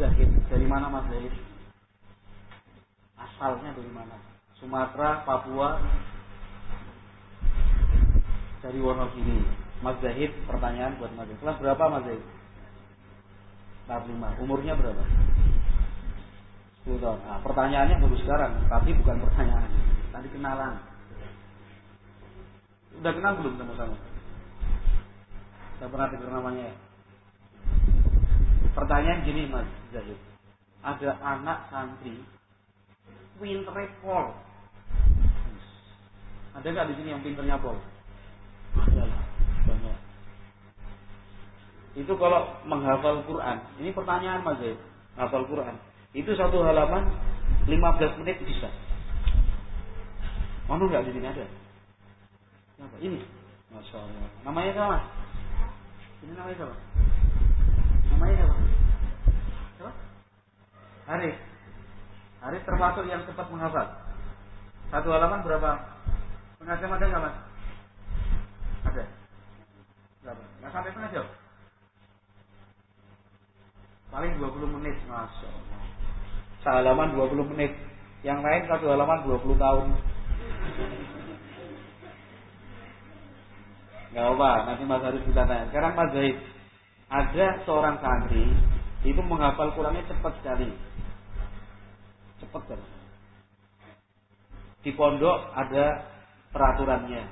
Zahid. Dari mana Mas Zahid? asalnya dari mana? Sumatera, Papua, dari Wonogiri. Mas Zahid, pertanyaan buat Mas Zahid. Kelas berapa Mas Zahid? Kelas 5. Umurnya berapa? 10 tahun. Nah, pertanyaannya baru sekarang, tapi bukan pertanyaan. Tadi kenalan. Udah kenal belum sama-sama? Udah pernah dengar namanya ya? Pertanyaan gini Mas Zahid. Ada anak santri winter fall. Ada nggak di sini yang pinternya pol? Ada lah, banyak. Itu kalau menghafal Quran, ini pertanyaan Mas Zaid, hafal Quran. Itu satu halaman 15 menit bisa. Mana nggak di sini ada? Apa? Ini, masya Allah. Namanya siapa? Ini namanya siapa? Namanya? Siapa? Haris. Haris termasuk yang cepat menghafal. Satu halaman berapa? Setengah jam ada nggak mas? Ada. Berapa? Nggak sampai setengah jam? Paling 20 menit, masya Allah. Sehalaman 20 menit. Yang lain satu halaman 20 tahun. Gak apa, nanti Mas harus kita tanya. Sekarang Mas Zaid, ada seorang santri itu menghafal Qurannya cepat sekali. Cepat kan? Di pondok ada peraturannya.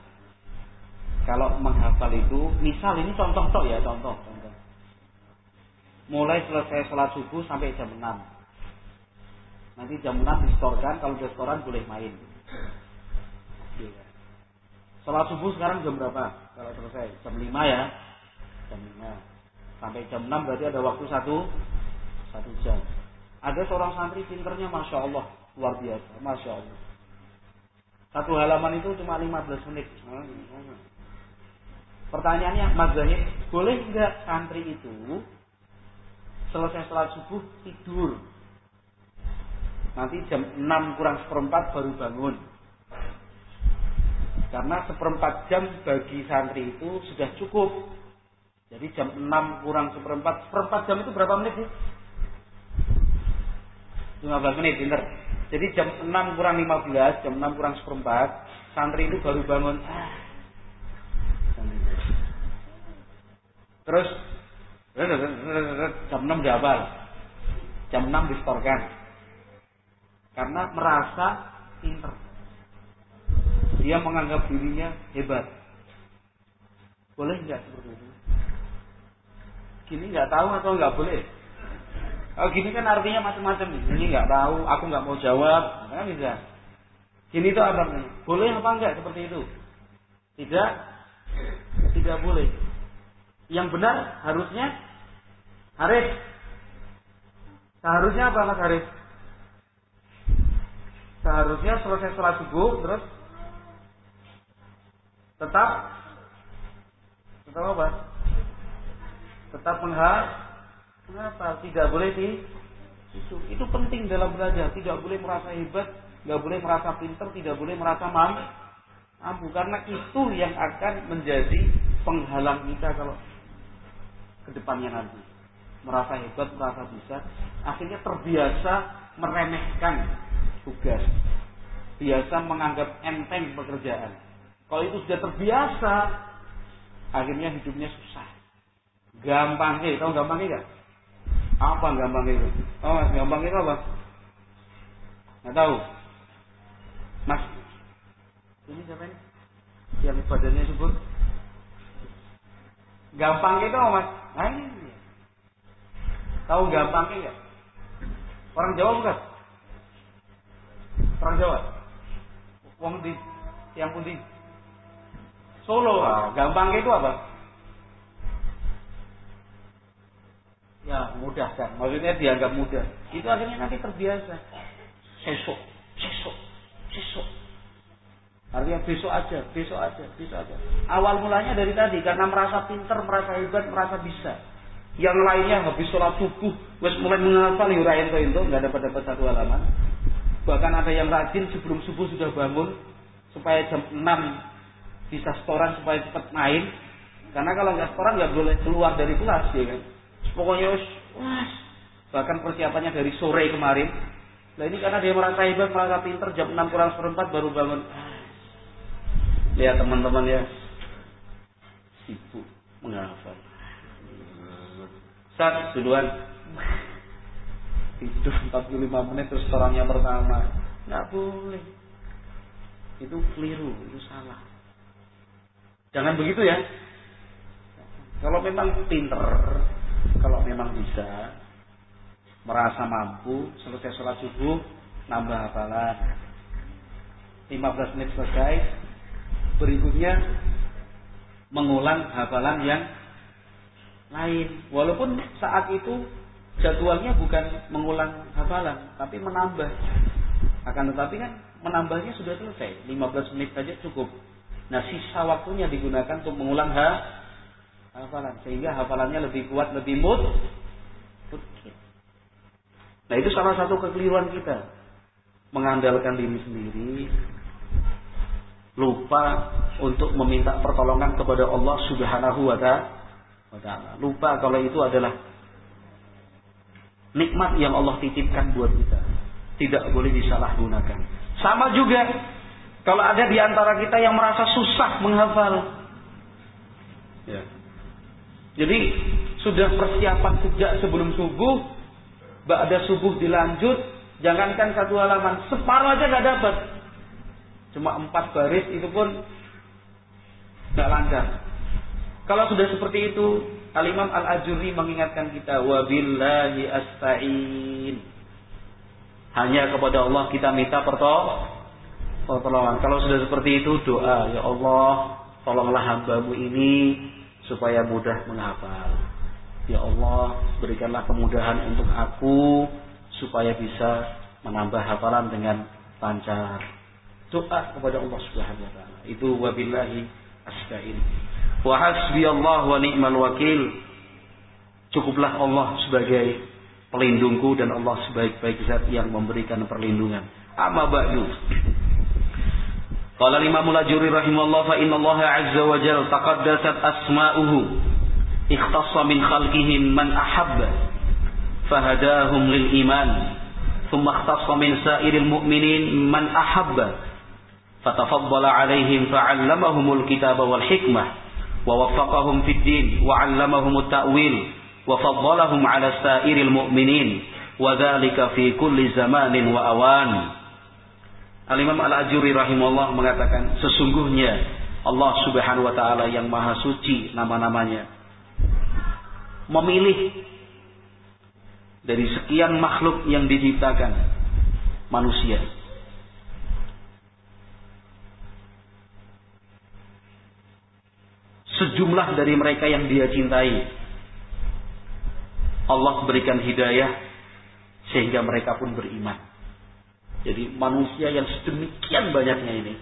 Kalau menghafal itu, misal ini contoh tok ya, contoh, contoh. Mulai selesai sholat subuh sampai jam 6. Nanti jam 6 distorkan, kalau distorkan boleh main. Iya. Sholat subuh sekarang jam berapa? Kalau selesai jam 5 ya. Jam 5. Sampai jam 6 berarti ada waktu satu satu jam. Ada seorang santri pinternya Masya Allah. Luar biasa. Masya Allah. Satu halaman itu cuma 15 menit. Pertanyaannya, Mas Zahid, boleh nggak santri itu selesai sholat subuh tidur? Nanti jam 6 kurang seperempat baru bangun. Karena seperempat jam bagi santri itu sudah cukup. Jadi jam 6 kurang seperempat. Seperempat jam itu berapa menit sih? 15 menit, pinter. Jadi jam 6 kurang 15, jam 6 kurang seperempat, santri itu baru bangun. Ah. Terus jam 6 diapal. Jam 6 distorkan. Karena merasa pinter. Dia menganggap dirinya hebat. Boleh nggak seperti itu? Gini nggak tahu atau nggak boleh? Oh gini kan artinya macam-macam. Ini nggak tahu, aku nggak mau jawab, kan bisa. Gini itu apa nih? Boleh apa enggak seperti itu? Tidak, tidak boleh. Yang benar harusnya Haris. Seharusnya apa Mas Haris? Seharusnya selesai sholat subuh terus tetap tetap apa? Tetap menghafal, menghafal. Tidak boleh di itu. Itu penting dalam belajar. Tidak boleh merasa hebat, nggak boleh merasa pinter, tidak boleh merasa mampu. Mampu karena itu yang akan menjadi penghalang kita kalau ke depannya nanti. Merasa hebat, merasa bisa, akhirnya terbiasa meremehkan tugas. Biasa menganggap enteng pekerjaan kalau itu sudah terbiasa, akhirnya hidupnya susah. Gampang eh, tahu gampang enggak? Apa gampang itu? Oh, mas, gampang itu apa? Nggak tahu. Mas, ini siapa ini? Yang badannya subur? Gampang itu mas? Nah ini. Tahu gampangnya enggak? Orang Jawa bukan? Orang Jawa? Wong di yang di Solo. Gampang itu apa? Ya mudah kan. Maksudnya dianggap mudah. Itu akhirnya nanti terbiasa. Sesok, sesok, sesok. Artinya besok aja, besok aja, besok aja. Awal mulanya dari tadi karena merasa pinter, merasa hebat, merasa bisa. Yang lainnya habis sholat subuh, wes mulai menghafal yurain ya, itu nggak dapat dapat satu halaman. Bahkan ada yang rajin sebelum subuh sudah bangun supaya jam 6 bisa setoran supaya cepat main. Karena kalau nggak setoran nggak boleh keluar dari kelas ya kan. Pokoknya wah, bahkan persiapannya dari sore kemarin. Nah ini karena dia merasa hebat, merasa pinter, jam 6 kurang seperempat baru bangun. Lihat teman-teman ya, sibuk menghafal. Saat duluan tidur 45 menit terus orangnya pertama nggak boleh itu keliru itu salah Jangan begitu ya. Kalau memang pinter, kalau memang bisa, merasa mampu, selesai sholat subuh, nambah hafalan. 15 menit selesai, berikutnya mengulang hafalan yang lain. Walaupun saat itu jadwalnya bukan mengulang hafalan, tapi menambah. Akan tetapi kan menambahnya sudah selesai, 15 menit saja cukup. Nah, sisa waktunya digunakan untuk mengulang ha hafalan sehingga hafalannya lebih kuat, lebih mut. Nah, itu salah satu kekeliruan kita. Mengandalkan diri sendiri, lupa untuk meminta pertolongan kepada Allah Subhanahu wa taala. Lupa kalau itu adalah nikmat yang Allah titipkan buat kita. Tidak boleh disalahgunakan. Sama juga kalau ada di antara kita yang merasa susah menghafal. Ya. Jadi sudah persiapan sejak sebelum subuh, ada subuh dilanjut, jangankan satu halaman, separuh aja nggak dapat. Cuma empat baris itu pun nggak lancar. Kalau sudah seperti itu, Al-Imam Al-Ajuri mengingatkan kita wabillahi asta'in. Hanya kepada Allah kita minta pertolongan. Kalau sudah seperti itu doa, ya Allah, tolonglah hambamu ini supaya mudah menghafal. Ya Allah, berikanlah kemudahan untuk aku supaya bisa menambah hafalan dengan lancar. Doa kepada Allah Subhanahu wa taala. Itu wabillahi asta'in. Wa hasbiyallah wa ni'mal wakil. Cukuplah Allah sebagai pelindungku dan Allah sebaik-baik zat yang memberikan perlindungan. Amma ba'du. قال الإمام الأجري رحمه الله فإن الله عز وجل تقدست أسماؤه اختص من خلقهم من أحب فهداهم للإيمان ثم اختص من سائر المؤمنين من أحب فتفضل عليهم فعلمهم الكتاب والحكمة ووفقهم في الدين وعلمهم التأويل وفضلهم على سائر المؤمنين وذلك في كل زمان وأوان. Al-Imam Al-Ajuri rahimahullah mengatakan sesungguhnya Allah Subhanahu wa taala yang maha suci nama-namanya memilih dari sekian makhluk yang diciptakan manusia sejumlah dari mereka yang dia cintai. Allah berikan hidayah sehingga mereka pun beriman. Jadi manusia yang sedemikian banyaknya ini.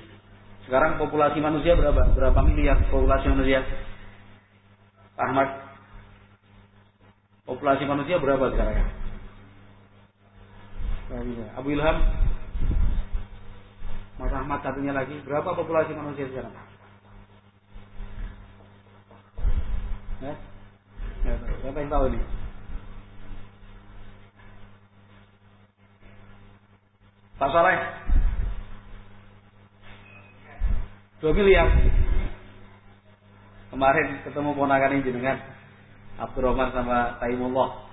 Sekarang populasi manusia berapa? Berapa miliar populasi manusia? Ahmad. Populasi manusia berapa sekarang? Abu Ilham. Mas Ahmad satunya lagi. Berapa populasi manusia sekarang? Ya? Ya, siapa yang tahu ini? Pak Saleh? Dua miliar. Kemarin ketemu ponakan ini dengan Abdurrahman sama Taimullah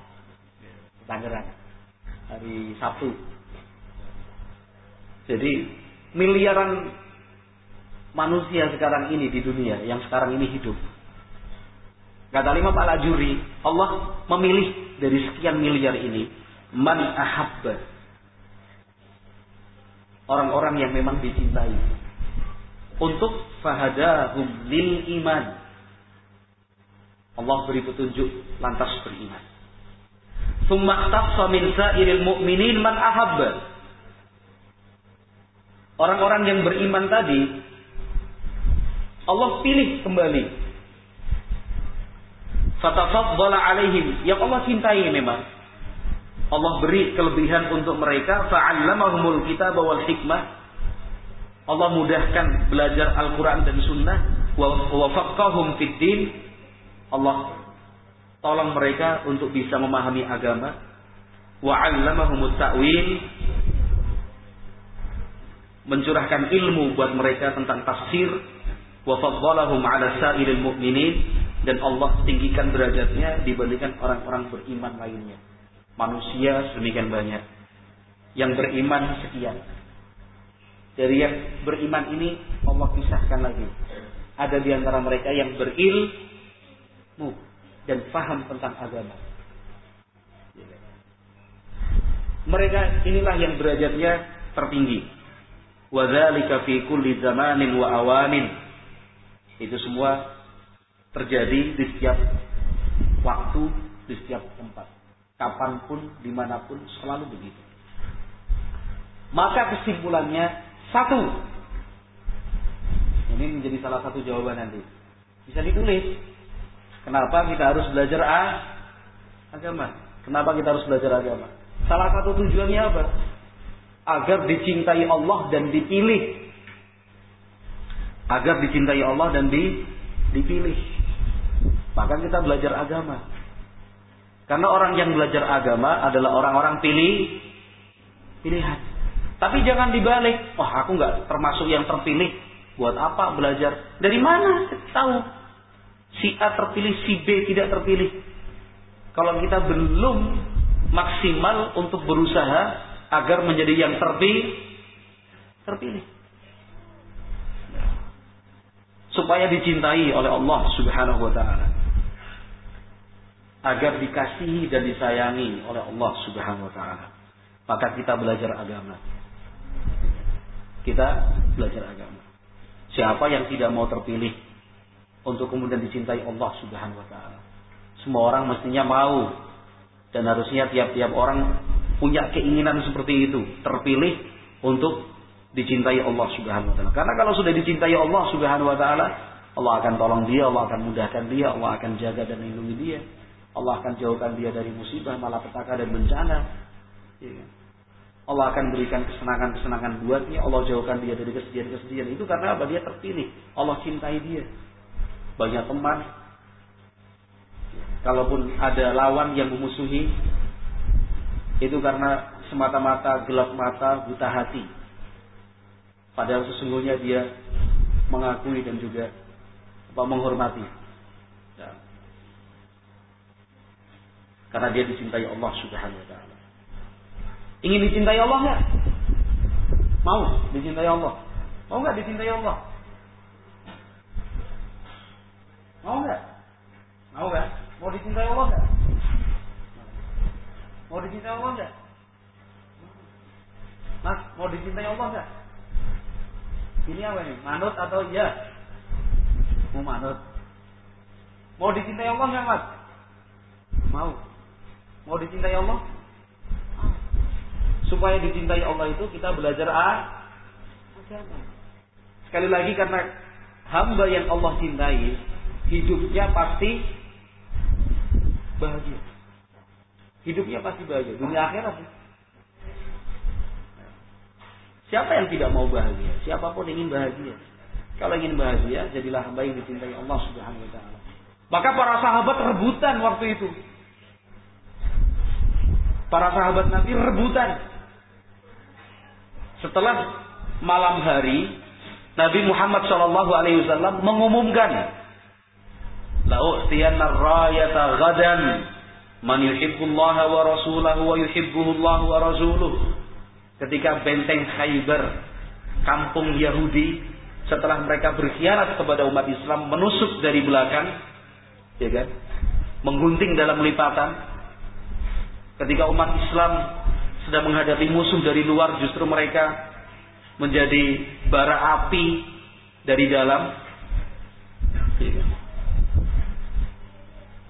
Tangerang hari Sabtu. Jadi miliaran manusia sekarang ini di dunia yang sekarang ini hidup Kata lima Pak Lajuri, Allah memilih dari sekian miliar ini man ahabba. Orang-orang yang memang dicintai. Untuk fahadahum lil iman. Allah beri petunjuk lantas beriman. Summa tafsa min sa'iril mu'minin man ahabba. Orang-orang yang beriman tadi Allah pilih kembali Fatafaddala alaihim. Yang Allah cintai memang. Allah beri kelebihan untuk mereka. Fa'allamahumul kitab wal hikmah. Allah mudahkan belajar Al-Quran dan Sunnah. Wa faqahum fid. Allah tolong mereka untuk bisa memahami agama. Wa. Mencurahkan ilmu buat mereka tentang tafsir. Wa faddalahum 'ala sa'iril mu'minin dan Allah tinggikan derajatnya dibandingkan orang-orang beriman lainnya. Manusia sedemikian banyak. Yang beriman sekian. Dari yang beriman ini Allah pisahkan lagi. Ada di antara mereka yang berilmu dan paham tentang agama. Mereka inilah yang derajatnya tertinggi. Wadzalika fi kulli zamanin wa awanin Itu semua terjadi di setiap waktu, di setiap tempat. Kapan pun, di mana pun, selalu begitu. Maka kesimpulannya satu. Ini menjadi salah satu jawaban nanti. Bisa ditulis. Kenapa kita harus belajar A? Agama. Kenapa kita harus belajar agama? Salah satu tujuannya apa? Agar dicintai Allah dan dipilih agar dicintai Allah dan di, dipilih. Maka kita belajar agama. Karena orang yang belajar agama adalah orang-orang pilih pilihan. Tapi jangan dibalik. Wah, aku nggak termasuk yang terpilih. Buat apa belajar? Dari mana tahu? Si A terpilih, si B tidak terpilih. Kalau kita belum maksimal untuk berusaha agar menjadi yang terpilih, terpilih supaya dicintai oleh Allah Subhanahu wa taala. Agar dikasihi dan disayangi oleh Allah Subhanahu wa taala. Maka kita belajar agama. Kita belajar agama. Siapa yang tidak mau terpilih untuk kemudian dicintai Allah Subhanahu wa taala? Semua orang mestinya mau dan harusnya tiap-tiap orang punya keinginan seperti itu, terpilih untuk dicintai Allah Subhanahu wa taala. Karena kalau sudah dicintai Allah Subhanahu wa taala, Allah akan tolong dia, Allah akan mudahkan dia, Allah akan jaga dan melindungi dia. Allah akan jauhkan dia dari musibah, malapetaka dan bencana. Ya. Allah akan berikan kesenangan-kesenangan buatnya, Allah jauhkan dia dari kesedihan-kesedihan. Itu karena apa? Dia terpilih. Allah cintai dia. Banyak teman. Kalaupun ada lawan yang memusuhi, itu karena semata-mata gelap mata, buta hati Padahal sesungguhnya dia mengakui dan juga menghormati. Ya. Karena dia dicintai Allah Subhanahu wa taala. Ingin dicintai Allah nggak? Mau dicintai Allah? Mau nggak dicintai Allah? Mau nggak? Mau nggak? Mau dicintai Allah nggak? Mau dicintai Allah nggak? Mas, mau dicintai Allah nggak? Ini apa nih? Manut atau iya? Mau manut. Mau dicintai Allah nggak mas? Mau. Mau dicintai Allah? Supaya dicintai Allah itu kita belajar A. Sekali lagi karena hamba yang Allah cintai hidupnya pasti bahagia. Hidupnya pasti bahagia. Dunia akhirat. Siapa yang tidak mau bahagia? Siapa pun ingin bahagia. Kalau ingin bahagia, jadilah hamba yang dicintai Allah Subhanahu wa taala. Maka para sahabat rebutan waktu itu. Para sahabat Nabi rebutan. Setelah malam hari, Nabi Muhammad Shallallahu Alaihi Wasallam mengumumkan, "La'u'tiyanna rayata gadan man yuhibbullah wa rasulahu wa yuhibbuhullah wa rasuluh." ketika benteng Khaybar, kampung Yahudi, setelah mereka berkhianat kepada umat Islam, menusuk dari belakang, ya kan, menggunting dalam lipatan. Ketika umat Islam sedang menghadapi musuh dari luar, justru mereka menjadi bara api dari dalam.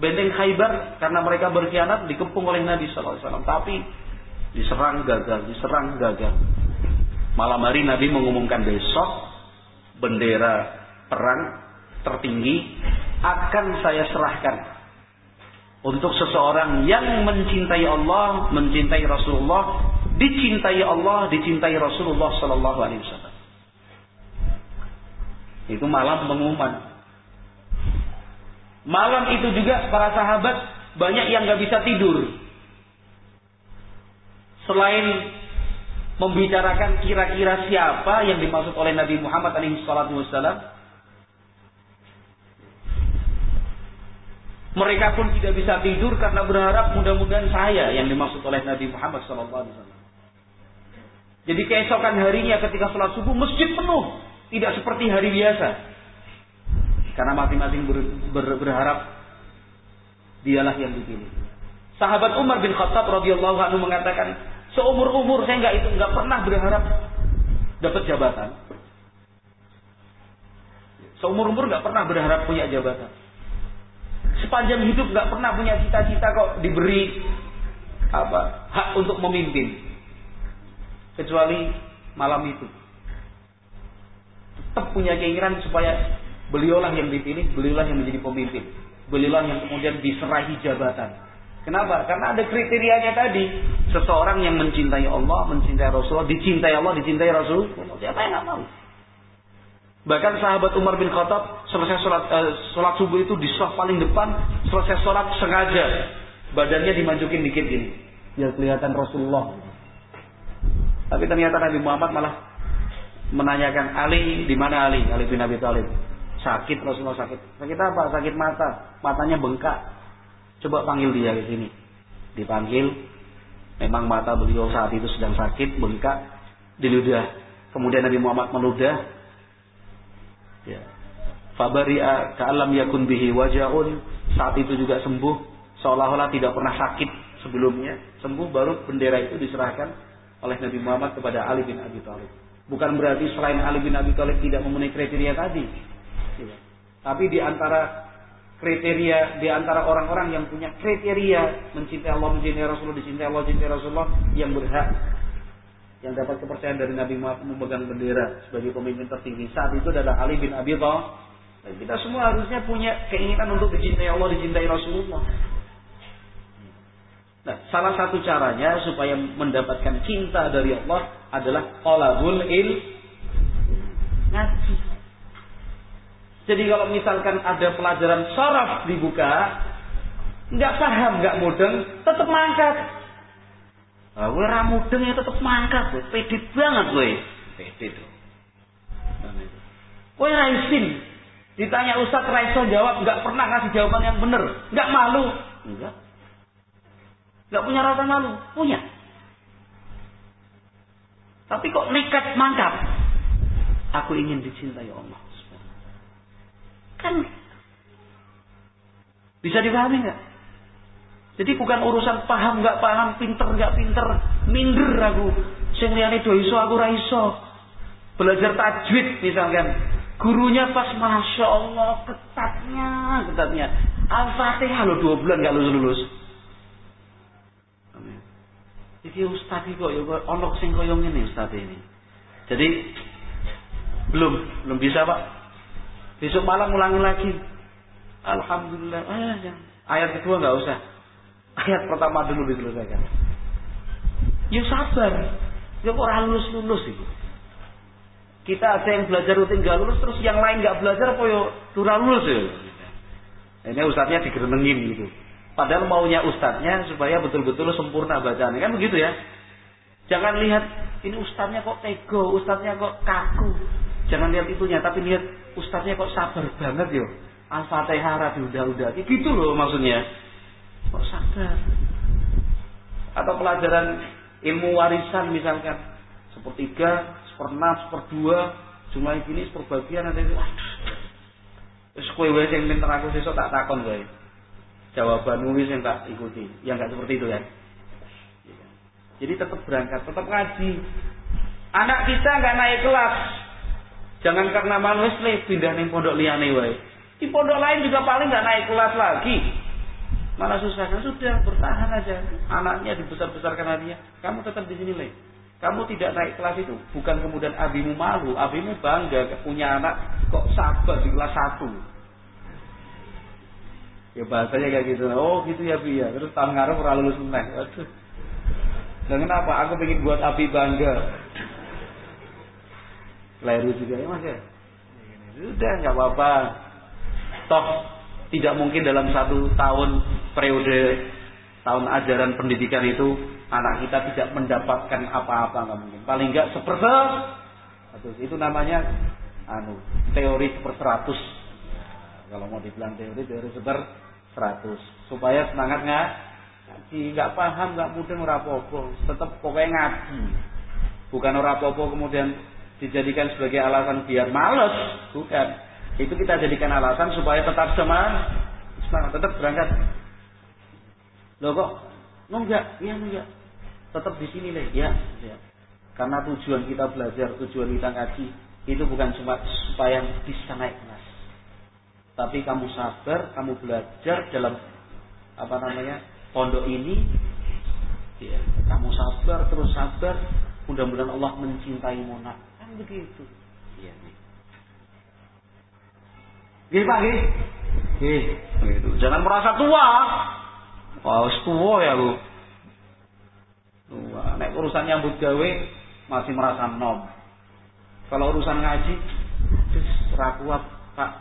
Benteng Khaybar karena mereka berkhianat dikepung oleh Nabi SAW. Tapi Diserang gagal, diserang gagal. Malam hari Nabi mengumumkan besok bendera perang tertinggi akan saya serahkan untuk seseorang yang mencintai Allah, mencintai Rasulullah, dicintai Allah, dicintai Rasulullah Sallallahu Alaihi Wasallam. Itu malam pengumuman. Malam itu juga para sahabat banyak yang nggak bisa tidur selain membicarakan kira-kira siapa yang dimaksud oleh Nabi Muhammad SAW, mereka pun tidak bisa tidur karena berharap mudah-mudahan saya yang dimaksud oleh Nabi Muhammad SAW. Jadi keesokan harinya ketika sholat subuh masjid penuh, tidak seperti hari biasa. Karena masing-masing ber, ber, berharap dialah yang dipilih. Sahabat Umar bin Khattab radhiyallahu anhu mengatakan, Seumur umur saya nggak itu nggak pernah berharap dapat jabatan. Seumur umur nggak pernah berharap punya jabatan. Sepanjang hidup nggak pernah punya cita-cita kok diberi apa hak untuk memimpin. Kecuali malam itu. Tetap punya keinginan supaya beliaulah yang dipilih, beliaulah yang menjadi pemimpin. Beliaulah yang kemudian diserahi jabatan. Kenapa? Karena ada kriterianya tadi. Seseorang yang mencintai Allah, mencintai Rasulullah, dicintai Allah, dicintai Rasul. Siapa yang nggak mau? Bahkan sahabat Umar bin Khattab selesai sholat, eh, sholat subuh itu di soft paling depan, selesai sholat sengaja badannya dimajukin dikit gini, biar kelihatan Rasulullah. Tapi ternyata Nabi Muhammad malah menanyakan Ali di mana Ali? Ali bin Abi Thalib. Sakit Rasulullah sakit. Sakit apa? Sakit mata. Matanya bengkak. Coba panggil dia ke sini. Dipanggil. Memang mata beliau saat itu sedang sakit, bengkak, diludah. Kemudian Nabi Muhammad meludah, Ya. Fabari'a ka'alam yakun bihi waja'un. Saat itu juga sembuh. Seolah-olah tidak pernah sakit sebelumnya. Sembuh baru bendera itu diserahkan oleh Nabi Muhammad kepada Ali bin Abi Thalib. Bukan berarti selain Ali bin Abi Thalib tidak memenuhi kriteria tadi. Ya. Tapi di antara kriteria di antara orang-orang yang punya kriteria mencintai Allah, mencintai Rasulullah, dicintai Allah, dicintai Rasulullah yang berhak yang dapat kepercayaan dari Nabi Muhammad memegang bendera sebagai pemimpin tertinggi saat itu adalah Ali bin Abi Thalib. Dan kita semua harusnya punya keinginan untuk dicintai Allah, dicintai Rasulullah. Nah, salah satu caranya supaya mendapatkan cinta dari Allah adalah qalabul il ngaji. Jadi kalau misalkan ada pelajaran saraf dibuka, nggak paham, nggak mudeng, tetap mangkat. Nah, gue ramudeng ya tetep mangkat gue, pede banget gue, pede tuh. Gue raisin, ditanya Ustadz Raiso jawab, nggak pernah ngasih jawaban yang benar, nggak malu, enggak, nggak punya rasa malu, punya. Tapi kok nekat mangkat? Aku ingin dicintai Allah. Kan bisa dipahami nggak? Jadi bukan urusan paham nggak paham, pinter nggak pinter, minder aku. Sing liyane do iso aku ra iso. Belajar tajwid misalkan. Gurunya pas Masya Allah ketatnya, ketatnya. Al-Fatihah lo dua bulan nggak lulus lulus. Iki ustaz kok ya onok sing koyo ngene ustaz ini. Jadi belum belum bisa pak. Besok malam ulangi lagi. Alhamdulillah. Eh, ayat kedua nggak usah. Ayat pertama dulu diselesaikan. Ya sabar. Ya kok lulus lulus itu. Kita ada yang belajar rutin gak lulus, terus yang lain gak belajar apa ya turun lulus ya. Ini ustadznya digerenengin gitu. Padahal maunya ustadznya supaya betul-betul sempurna bacaannya kan begitu ya. Jangan lihat ini ustadznya kok tego, ustadznya kok kaku. Jangan lihat itunya, tapi lihat ustadznya kok sabar banget yo. Al-Fatihah udah-udah. Gitu loh maksudnya. Kok sadar? Atau pelajaran ilmu warisan misalkan. Sepertiga, seperenam, seperdua. Jumlah gini seperbagian ada itu. Terus kue wae yang pinter aku sesuk tak takon wae. Jawaban wis yang tak ikuti. Yang enggak seperti itu ya. Jadi tetap berangkat, tetap ngaji. Anak kita nggak naik kelas. Jangan karena malu pindah nih pondok liane wae. Di pondok lain juga paling nggak naik kelas lagi. Malah susah kan sudah bertahan aja. Anaknya dibesar-besarkan hadiah. Kamu tetap di sini lagi. Kamu tidak naik kelas itu bukan kemudian abimu malu, abimu bangga punya anak kok sabar di kelas satu. Ya bahasanya kayak gitu. Oh gitu ya bi ya. Terus tahun ngarep ora lulus meneh. Waduh. Dan kenapa? Aku pengen buat Abi bangga. Leru juga ya mas ya. Sudah nggak apa-apa. Toh tidak mungkin dalam satu tahun periode tahun ajaran pendidikan itu anak kita tidak mendapatkan apa-apa nggak mungkin. Paling nggak seperser. Itu namanya anu teori seperseratus. Kalau mau dibilang teori teori seper seratus supaya semangat nggak ngaji nggak paham nggak mudah ngerapopo tetap pokoknya ngaji bukan ngerapopo kemudian dijadikan sebagai alasan biar males bukan itu kita jadikan alasan supaya tetap semangat, semangat tetap berangkat. Loh kok? Enggak, iya enggak. Tetap di sini deh, ya, ya. Karena tujuan kita belajar, tujuan kita ngaji itu bukan cuma supaya bisa naik kelas. tapi kamu sabar, kamu belajar dalam apa namanya pondok ini, ya, kamu sabar terus sabar, mudah-mudahan Allah mencintaimu nak, kan begitu. Iya nih. Gih pak, gitu. Jangan merasa tua. Wah, wow, tua ya lu. Tua. Nek urusan nyambut gawe masih merasa nom. Kalau urusan ngaji, terus rakuat pak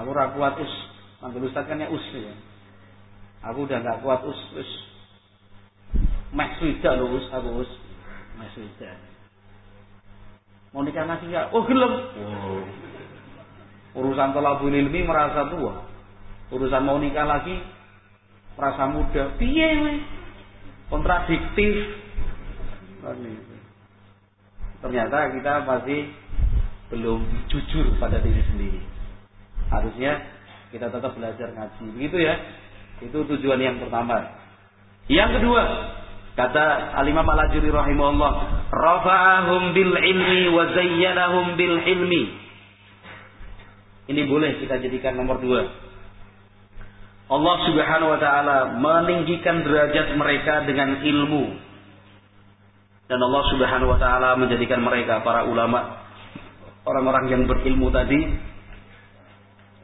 Aku ora kuat us. Manggil ustaz kan ya us ya. Aku udah nggak kuat us, us. Mes wida lho us, aku us. Mes wida. Mau nikah lagi ya? Oh gelem. Oh. Urusan tolabul ilmi merasa tua. Urusan mau nikah lagi merasa muda. Piye? Kontradiktif. Ternyata kita masih belum jujur pada diri sendiri. Harusnya kita tetap belajar ngaji. Begitu ya. Itu tujuan yang pertama. Yang kedua, kata Al-Imam Al-Ajuri rahimahullah, rafa'ahum bil ilmi wa zayyanahum bil ilmi. Ini boleh kita jadikan nomor dua. Allah Subhanahu wa taala meninggikan derajat mereka dengan ilmu. Dan Allah Subhanahu wa taala menjadikan mereka para ulama orang-orang yang berilmu tadi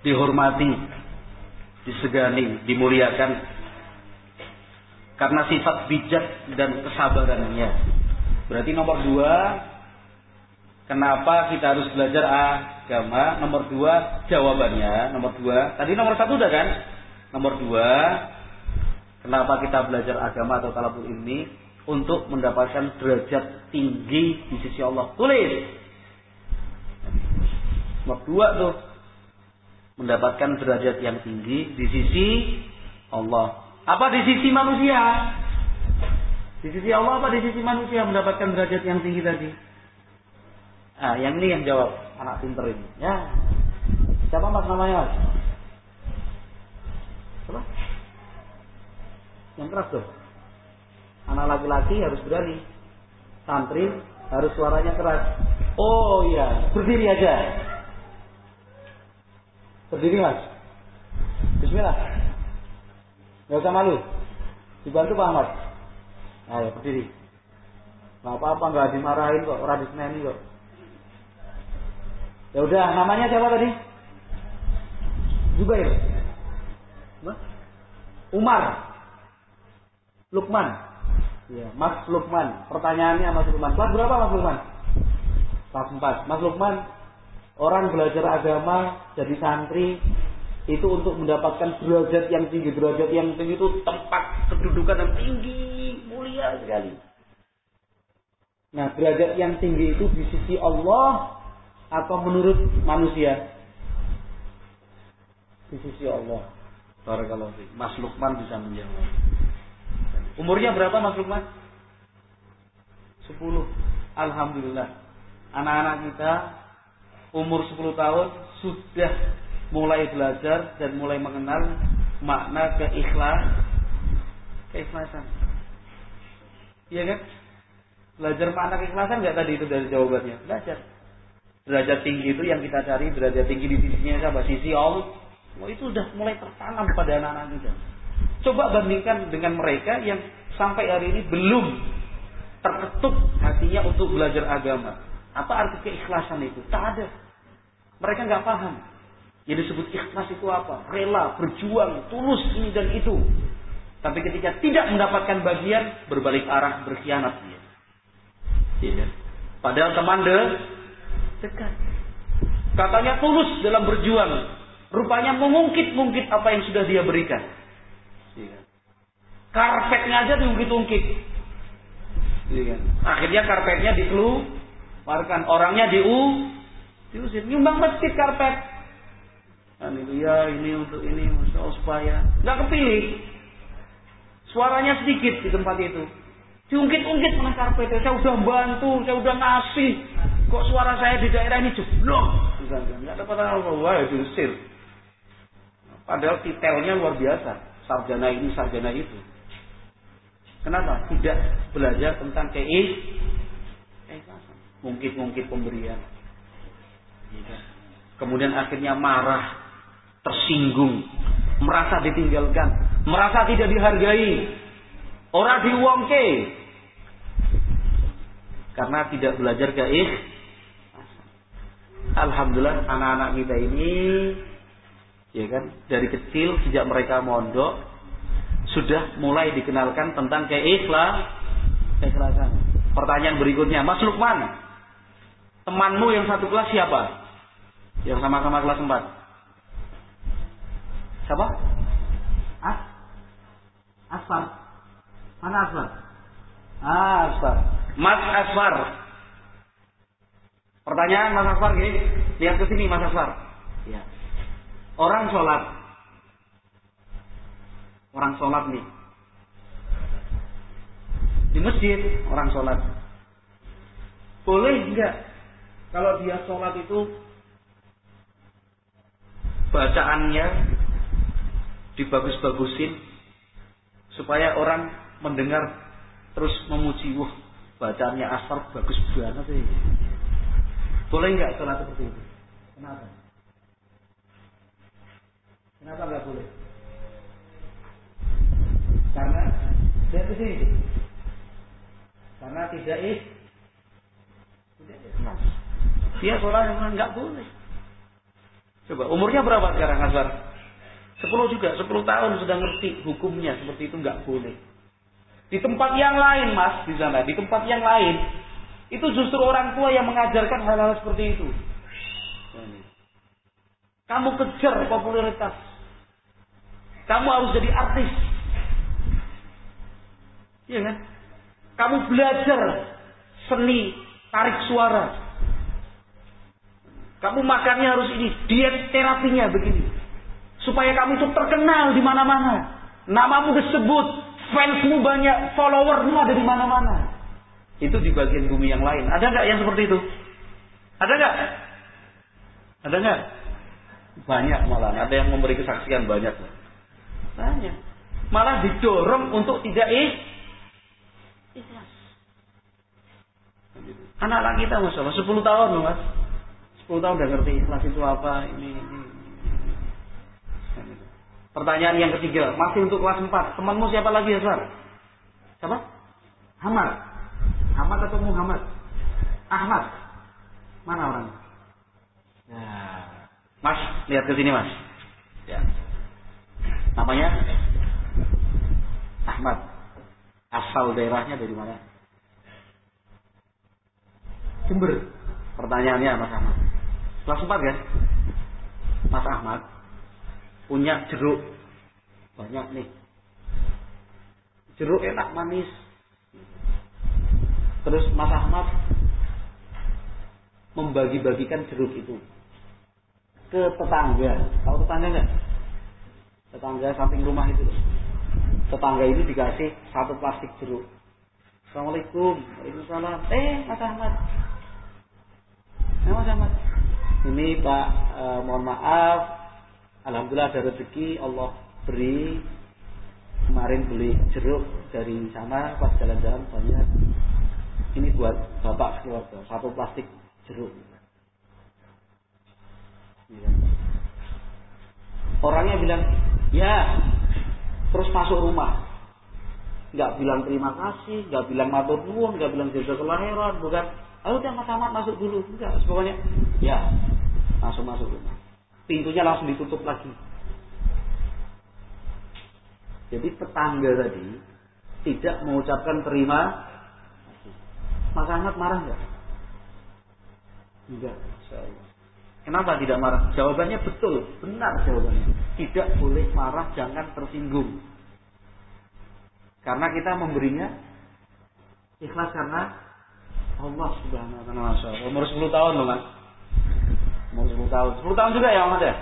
dihormati, disegani, dimuliakan karena sifat bijak dan kesabarannya. Berarti nomor dua, kenapa kita harus belajar agama? Nomor dua, jawabannya. Nomor dua, tadi nomor satu udah kan? Nomor dua, kenapa kita belajar agama atau talabul ini? Untuk mendapatkan derajat tinggi di sisi Allah. Tulis. Nomor dua tuh, mendapatkan derajat yang tinggi di sisi Allah. Apa di sisi manusia? Di sisi Allah apa di sisi manusia mendapatkan derajat yang tinggi tadi? Ah, yang ini yang jawab anak pinter ini. Ya. Siapa mas namanya mas? Yang keras tuh. Anak laki-laki harus berani. Santri harus suaranya keras. Oh iya, berdiri aja. Berdiri mas. Bismillah. Gak usah malu. Dibantu Pak Ahmad. Ayo berdiri. Gak apa-apa nggak dimarahin kok, radis kok. Ya udah, namanya siapa tadi? Zubair. Umar. Lukman. Ya, Mas Lukman. Pertanyaannya Mas Lukman. Kelas berapa Mas Lukman? Kelas 4. Mas Lukman Orang belajar agama jadi santri itu untuk mendapatkan derajat yang tinggi, derajat yang tinggi itu tempat kedudukan yang tinggi, mulia sekali. Nah, derajat yang tinggi itu di sisi Allah atau menurut manusia? Di sisi Allah. Barakallahu Mas Lukman bisa menjawab. Umurnya berapa Mas Lukman? 10. Alhamdulillah. Anak-anak kita umur 10 tahun sudah mulai belajar dan mulai mengenal makna keikhlas keikhlasan. Iya kan? Belajar makna keikhlasan nggak tadi itu dari jawabannya? Belajar. Derajat tinggi itu yang kita cari, derajat tinggi di sisinya siapa? Sisi Allah. Oh, itu sudah mulai tertanam pada anak-anak kita. Coba bandingkan dengan mereka yang sampai hari ini belum terketuk hatinya untuk belajar agama. Apa arti keikhlasan itu? Tak ada. Mereka nggak paham. Yang disebut ikhlas itu apa? Rela, berjuang, tulus ini dan itu. Tapi ketika tidak mendapatkan bagian, berbalik arah, berkhianat dia. Ya. Padahal teman de dekat. Katanya tulus dalam berjuang. Rupanya mengungkit-ungkit apa yang sudah dia berikan. Ya. Karpetnya aja diungkit-ungkit. Ya. Akhirnya karpetnya dikeluarkan. Orangnya diu diusir nyumbang masjid karpet dan itu ya ini untuk ini supaya nggak kepilih suaranya sedikit di tempat itu diungkit-ungkit mana karpetnya saya udah bantu saya udah ngasih. Kok suara saya di daerah ini jeblok? Nggak dapat apa wah ya diusir. Padahal titelnya luar biasa. Sarjana ini sarjana itu. Kenapa? Tidak belajar tentang kei mungkin-mungkin pemberian. Kemudian akhirnya marah tersinggung, merasa ditinggalkan, merasa tidak dihargai, orang diwongke karena tidak belajar gaib. Alhamdulillah anak-anak kita ini ya kan dari kecil sejak mereka mondok sudah mulai dikenalkan tentang keikhlas keikhlasan. Pertanyaan berikutnya, Mas Lukman, temanmu yang satu kelas siapa? Yang sama-sama kelas 4. Siapa? As? Asfar. Mana Asfar? Ah, Asfar. Mas Asfar. Pertanyaan Mas Asfar gini, lihat ke sini Mas Asfar. Ya. Orang sholat. Orang sholat nih. Di masjid orang sholat. Boleh enggak kalau dia sholat itu bacaannya dibagus-bagusin supaya orang mendengar terus memuji wah bacaannya asal bagus banget sih. Boleh nggak sholat seperti itu? Kenapa? Kenapa nggak boleh? Karena dia sini. Karena tidak is, tidak ikhlas. Dia sholat yang nggak boleh. Coba umurnya berapa sekarang Azhar? Sepuluh juga, sepuluh tahun sudah ngerti hukumnya seperti itu nggak boleh. Di tempat yang lain mas, di sana, di tempat yang lain, itu justru orang tua yang mengajarkan hal-hal seperti itu. Kamu kejar popularitas. Kamu harus jadi artis. Iya kan? Kamu belajar seni tarik suara. Kamu makannya harus ini, diet terapinya begini. Supaya kamu itu terkenal di mana-mana. Namamu disebut, fansmu banyak, followermu ada di mana-mana. Itu di bagian bumi yang lain. Ada nggak yang seperti itu? Ada nggak? Ada nggak? Banyak malah. Ada yang memberi kesaksian banyak. Banyak. Malah didorong untuk tidak ikhlas. Anak-anak kita masya Allah 10 tahun loh mas 10 tahun udah ngerti ikhlas itu apa ini, ini. Pertanyaan yang ketiga, masih untuk kelas 4. Temanmu siapa lagi ya, Sar? Siapa? Hamad. Hamad atau Muhammad? Ahmad. Mana orang? Ya. Mas, lihat ke sini, Mas. Ya. Namanya Ahmad. Asal daerahnya dari mana? Jember. Pertanyaannya Mas Ahmad. Kelas 4 kan? Mas Ahmad punya jeruk. Banyak nih. Jeruk enak manis. Terus Mas Ahmad membagi-bagikan jeruk itu ke tetangga. Tahu tetangga nggak? Tetangga samping rumah itu Tetangga ini dikasih satu plastik jeruk. Assalamualaikum. Waalaikumsalam. Eh, Mas Ahmad. Eh, Mas Ahmad ini Pak eh, mohon maaf Alhamdulillah ada rezeki Allah beri. Kemarin beli jeruk dari sana pas jalan-jalan banyak. Ini buat bapak keluarga satu plastik jeruk. Ya. orangnya bilang ya terus masuk rumah. Nggak bilang terima kasih nggak bilang matur nuwun nggak bilang jaga kelahiran bukan. Udah mas Ahmad masuk dulu. Enggak pokoknya ya langsung masuk rumah. Pintunya langsung ditutup lagi. Jadi tetangga tadi tidak mengucapkan terima Mas Ahmad marah nggak? Enggak, Kenapa tidak marah? Jawabannya betul, benar jawabannya. Tidak boleh marah, jangan tersinggung. Karena kita memberinya ikhlas karena Allah Subhanahu wa taala. Umur 10 tahun loh, Mas. Mau 10 tahun. 10 tahun juga ya Muhammad ya?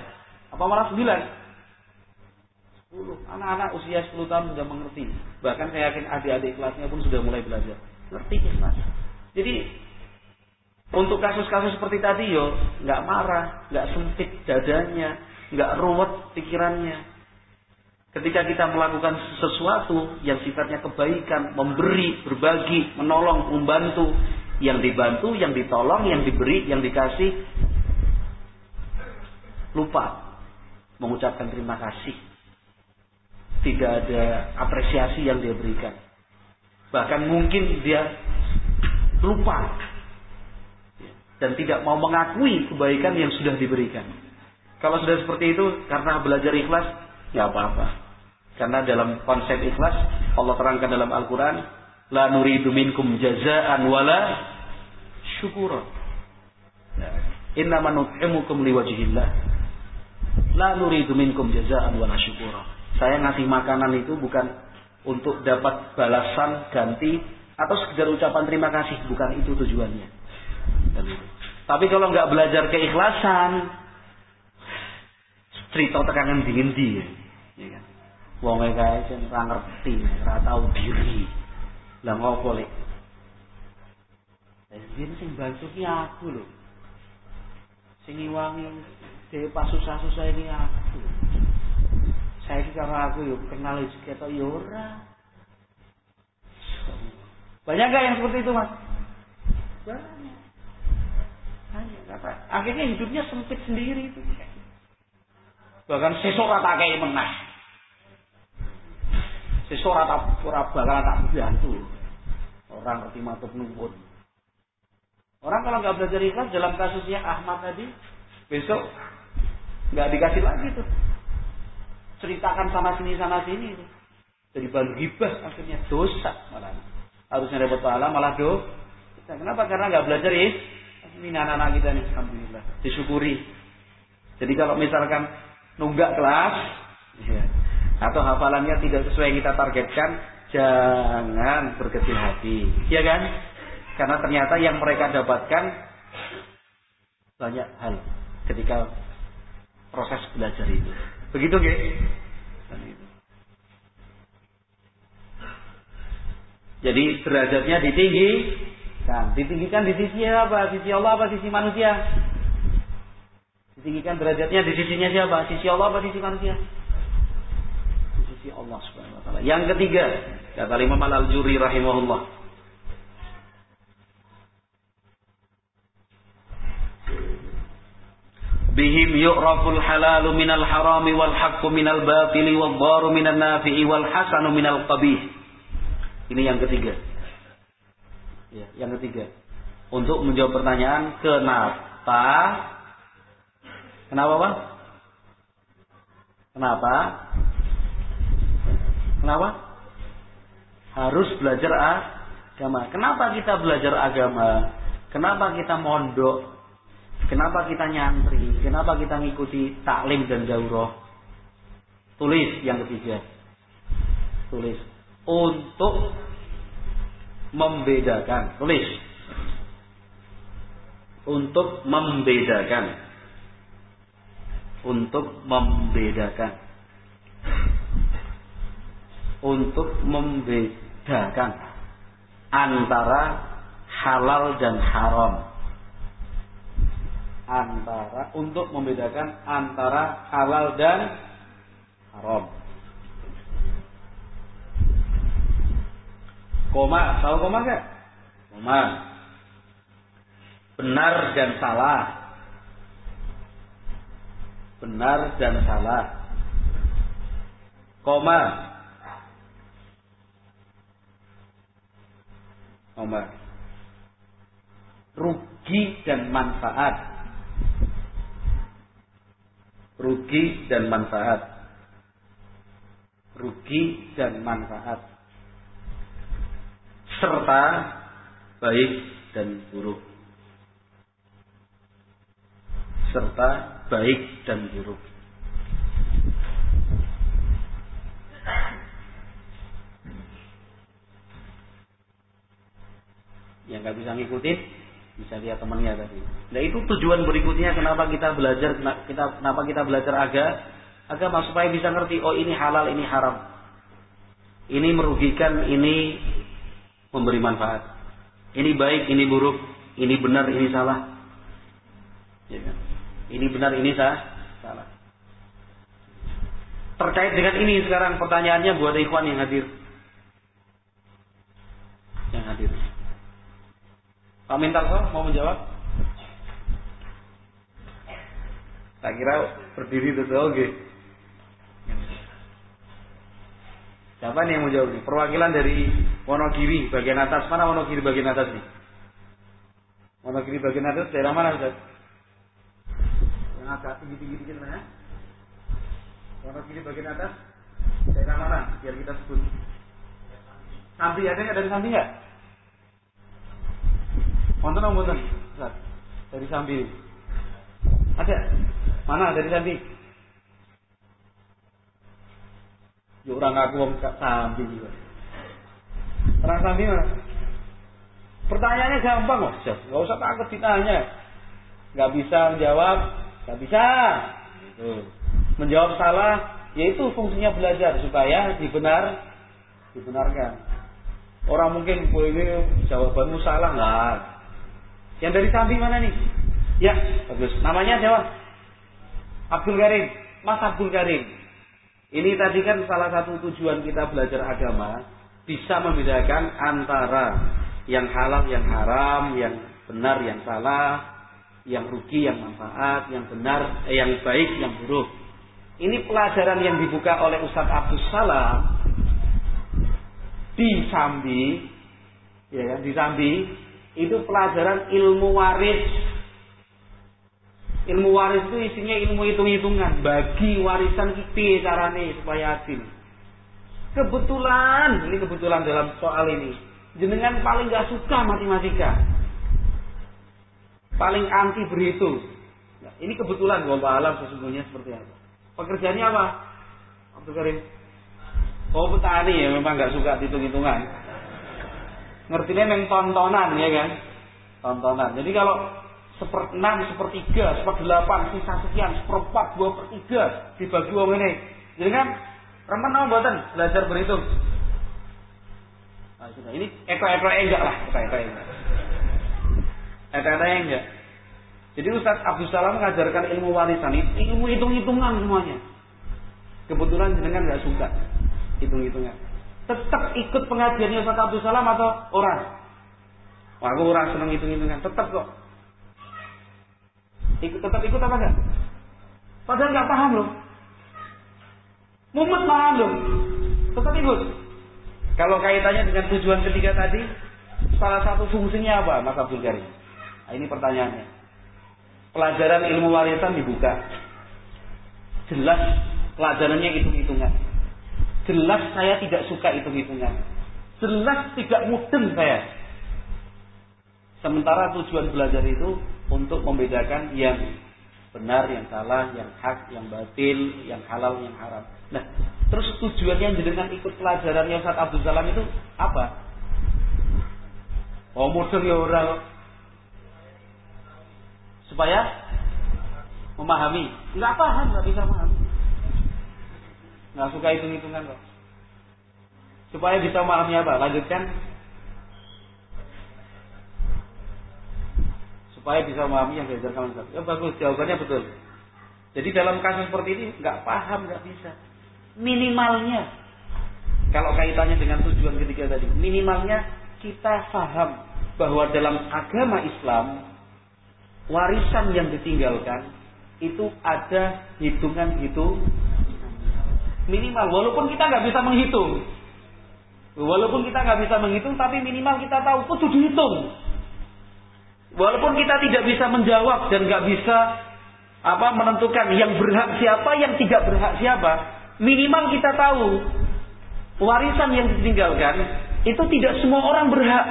Apa malah 9? 10. Anak-anak usia 10 tahun sudah mengerti. Bahkan saya yakin adik-adik kelasnya pun sudah mulai belajar. Ngerti ikhlas. Jadi untuk kasus-kasus seperti tadi yo nggak marah, nggak sempit dadanya, nggak ruwet pikirannya. Ketika kita melakukan sesuatu yang sifatnya kebaikan, memberi, berbagi, menolong, membantu, yang dibantu, yang ditolong, yang diberi, yang dikasih, lupa. mengucapkan terima kasih. Tidak ada apresiasi yang dia berikan. Bahkan mungkin dia lupa dan tidak mau mengakui kebaikan yang sudah diberikan. Kalau sudah seperti itu karena belajar ikhlas, nggak apa-apa. Karena dalam konsep ikhlas Allah terangkan dalam Al-Quran, la nuridu minkum jazaan wala syukura. Inna manut'imukum liwajihillah. La nuridu minkum jazaan wala syukura. Saya ngasih makanan itu bukan untuk dapat balasan ganti atau sekedar ucapan terima kasih, bukan itu tujuannya. Tapi kalau nggak belajar keikhlasan, cerita tekanan dingin dia, ya kan? Wong kae sing ora ngerti, ora tau diri. Lah ngopo lek? Yen sing bantu ki aku lho. Sing iwangi dhewe pas susah-susah ini aku. Saya kira aku yuk kenal ketok yo ora. Banyak gak yang seperti itu mas? Banyak. Banyak. Akhirnya hidupnya sempit sendiri itu. Bahkan sesok rata kayak menang. Sesok rata pura bakal tak bantu. Orang ngerti matur nuwun. Orang kalau nggak belajar ikhlas dalam kasusnya Ahmad tadi, besok nggak dikasih lagi tuh. Ceritakan sana sini sana sini. Jadi baru hibah akhirnya dosa malah. Harusnya dapat pahala malah do. Kenapa? Karena nggak belajar ya. Ini anak-anak kita nih, alhamdulillah. Disyukuri. Jadi kalau misalkan nunggak kelas, ya, atau hafalannya tidak sesuai yang kita targetkan, jangan berkecil hati. Ya kan? Karena ternyata yang mereka dapatkan banyak hal ketika proses belajar itu. Begitu, guys? Jadi derajatnya ditinggi, kan? Ditinggikan di sisi apa? Sisi Allah apa sisi manusia? Ditinggikan derajatnya di sisinya siapa? Sisi Allah apa sisi manusia? Sisi Allah Subhanahu. Yang ketiga, kata Imam Al-Juri rahimahullah, bihim yu'raful halalu minal harami batili wal dharu minan nafi'i wal hasanu minal qabih. Ini yang ketiga. Ya, yang ketiga. Untuk menjawab pertanyaan kenapa Kenapa, Pak? Kenapa? Kenapa? Harus belajar agama. Kenapa kita belajar agama? Kenapa kita mondok? Kenapa kita nyantri? Kenapa kita ngikuti taklim dan daurah? Tulis yang ketiga. Tulis. Untuk membedakan. Tulis. Untuk membedakan. Untuk membedakan. Untuk membedakan antara halal dan haram antara untuk membedakan antara halal dan haram. Koma, tahu koma enggak? Koma. Benar dan salah. Benar dan salah. Koma. Koma. Rugi dan manfaat rugi dan manfaat. Rugi dan manfaat. Serta baik dan buruk. Serta baik dan buruk. Yang nggak bisa ngikutin bisa lihat temannya tadi. Nah itu tujuan berikutnya kenapa kita belajar kita kenapa kita belajar agama agama supaya bisa ngerti oh ini halal ini haram. Ini merugikan, ini memberi manfaat. Ini baik, ini buruk, ini benar, ini salah. Ya kan? Ini benar, ini sah, salah. Terkait dengan ini sekarang pertanyaannya buat ikhwan yang hadir. Yang hadir. Pak Mintarko mau menjawab? Tak kira berdiri itu oke. Siapa nih yang mau jawab nih? Perwakilan dari Wonogiri bagian atas. Mana Wonogiri bagian atas nih? Wonogiri bagian atas daerah mana Ustaz? Yang agak tinggi-tinggi dikit mana? Wonogiri bagian atas daerah mana? Biar kita sebut. Sambi ada nggak dari Sambi nggak? Wonten wonten. Dari Sambi. Ada? Mana dari Sambi? Ya orang aku wong Sambi juga. Orang Sambi mana? Pertanyaannya gampang kok, Ustaz. Enggak usah takut ditanya. Enggak bisa menjawab, enggak bisa. Gitu. Menjawab salah, yaitu fungsinya belajar supaya dibenar dibenarkan. Orang mungkin ini jawabanmu salah enggak. Yang dari samping mana nih? Ya, bagus. Namanya siapa? Abdul Karim. Mas Abdul Karim. Ini tadi kan salah satu tujuan kita belajar agama bisa membedakan antara yang halal, yang haram, yang benar, yang salah, yang rugi, yang manfaat, yang benar, eh, yang baik, yang buruk. Ini pelajaran yang dibuka oleh Ustadz Abdul Salam di Sambi, ya kan, di Sambi itu pelajaran ilmu waris. Ilmu waris itu isinya ilmu hitung-hitungan, bagi warisan kita carane supaya adil. Kebetulan, ini kebetulan dalam soal ini, jenengan paling gak suka matematika. Paling anti berhitung. Nah, ini kebetulan, gua alam sesungguhnya seperti apa. Pekerjaannya apa? Abdul Karim. Oh petani ya memang nggak suka hitung-hitungan. Ngertinya memang tontonan ya kan? Tontonan. Jadi kalau seper enam, sepertiga, seperdelapan, sisa sekian, seperempat, dua per tiga dibagi uang ini. Jadi kan remen mau buatan belajar berhitung. Nah, sudah. Ini eko-eko enggak lah, eko-eko enggak. Eko-eko enggak. Jadi Ustaz Abdul Salam mengajarkan ilmu warisan, ilmu hitung-hitungan semuanya. Kebetulan jenengan nggak suka hitung-hitungan. Tetap ikut pengajiannya Ustaz Abdul Salam atau orang? Wah, aku orang seneng hitung-hitungan, tetap kok. Ikut, tetap ikut apa enggak? Padahal nggak paham loh. Mumet paham loh. Tetap ikut. Kalau kaitannya dengan tujuan ketiga tadi, salah satu fungsinya apa, Mas Abdul Karim? Nah, ini pertanyaannya pelajaran ilmu warisan dibuka. Jelas pelajarannya hitung-hitungan. Jelas saya tidak suka hitung-hitungan. Jelas tidak mudeng saya. Sementara tujuan belajar itu untuk membedakan yang benar, yang salah, yang hak, yang batil, yang halal, yang haram. Nah, terus tujuannya dengan ikut pelajarannya Ustaz Abdul Salam itu apa? Oh, mudeng ya orang supaya memahami. Nggak paham, nggak bisa memahami. Nggak suka hitung-hitungan kok. Supaya bisa memahami apa? Lanjutkan. Supaya bisa memahami yang diajarkan Ustaz. Ya bagus, jawabannya betul. Jadi dalam kasus seperti ini nggak paham, nggak bisa. Minimalnya, kalau kaitannya dengan tujuan ketiga tadi, minimalnya kita paham bahwa dalam agama Islam warisan yang ditinggalkan itu ada hitungan-hitung minimal walaupun kita nggak bisa menghitung. Walaupun kita nggak bisa menghitung tapi minimal kita tahu kudu dihitung walaupun kita tidak bisa menjawab dan nggak bisa apa menentukan yang berhak siapa yang tidak berhak siapa minimal kita tahu warisan yang ditinggalkan itu tidak semua orang berhak.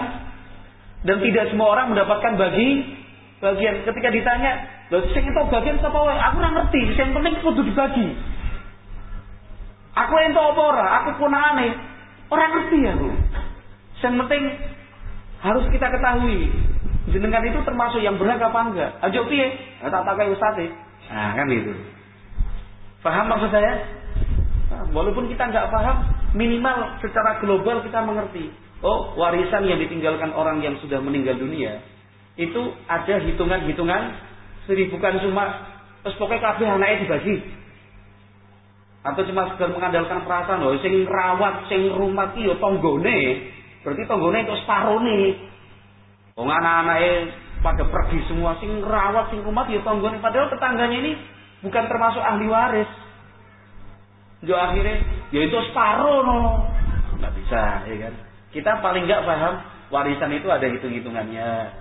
Dan tidak semua orang mendapatkan bagi bagian. Ketika ditanya, "Lho sing itu bagian apa wae?" Aku ora ngerti, sing penting kudu dibagi. Aku ento apa ora? Aku punane. Ora ngerti aku. Yang penting harus kita ketahui jenengan itu termasuk yang berhak apa enggak. Ayo piye? Nah, tak pakai ustaz e. Nah, kan itu. Paham maksud saya? Nah, walaupun kita nggak paham, minimal secara global kita mengerti. Oh, warisan yang ditinggalkan orang yang sudah meninggal dunia itu ada hitungan-hitungan sendiri bukan cuma terus pokoknya kabeh anaknya dibagi atau cuma sekedar mengandalkan perasaan loh sing rawat sing rumah iyo tonggone berarti tonggone itu separone oh anak-anaknya pada pergi semua sing rawat sing rumah iyo tonggone padahal tetangganya ini bukan termasuk ahli waris. Jo akhirnya, ya itu separuh no. Nggak bisa, ya kan? Kita paling nggak paham warisan itu ada hitung-hitungannya.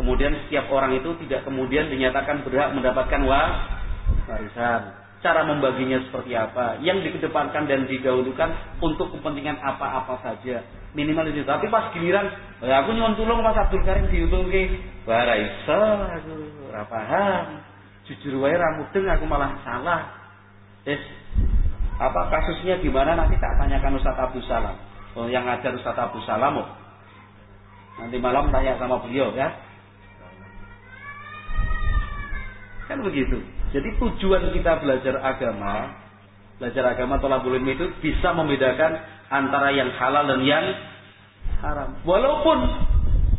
Kemudian setiap orang itu tidak kemudian dinyatakan berhak mendapatkan warisan cara membaginya seperti apa, yang dikedepankan dan didahulukan untuk kepentingan apa-apa saja. Minimal itu. Tapi pas giliran, ya aku nyuwun tulung Mas Abdul Karim diutungke, bara iso aku ora paham. Jujur wae ra mudeng aku malah salah. Yes. Apa kasusnya gimana nanti tak tanyakan Ustaz Abdul Salam. Oh, yang ngajar Ustaz Abdul Salam oh. Nanti malam tanya sama beliau ya. Kan begitu. Jadi tujuan kita belajar agama, belajar agama tolak bulim itu bisa membedakan antara yang halal dan yang haram. Walaupun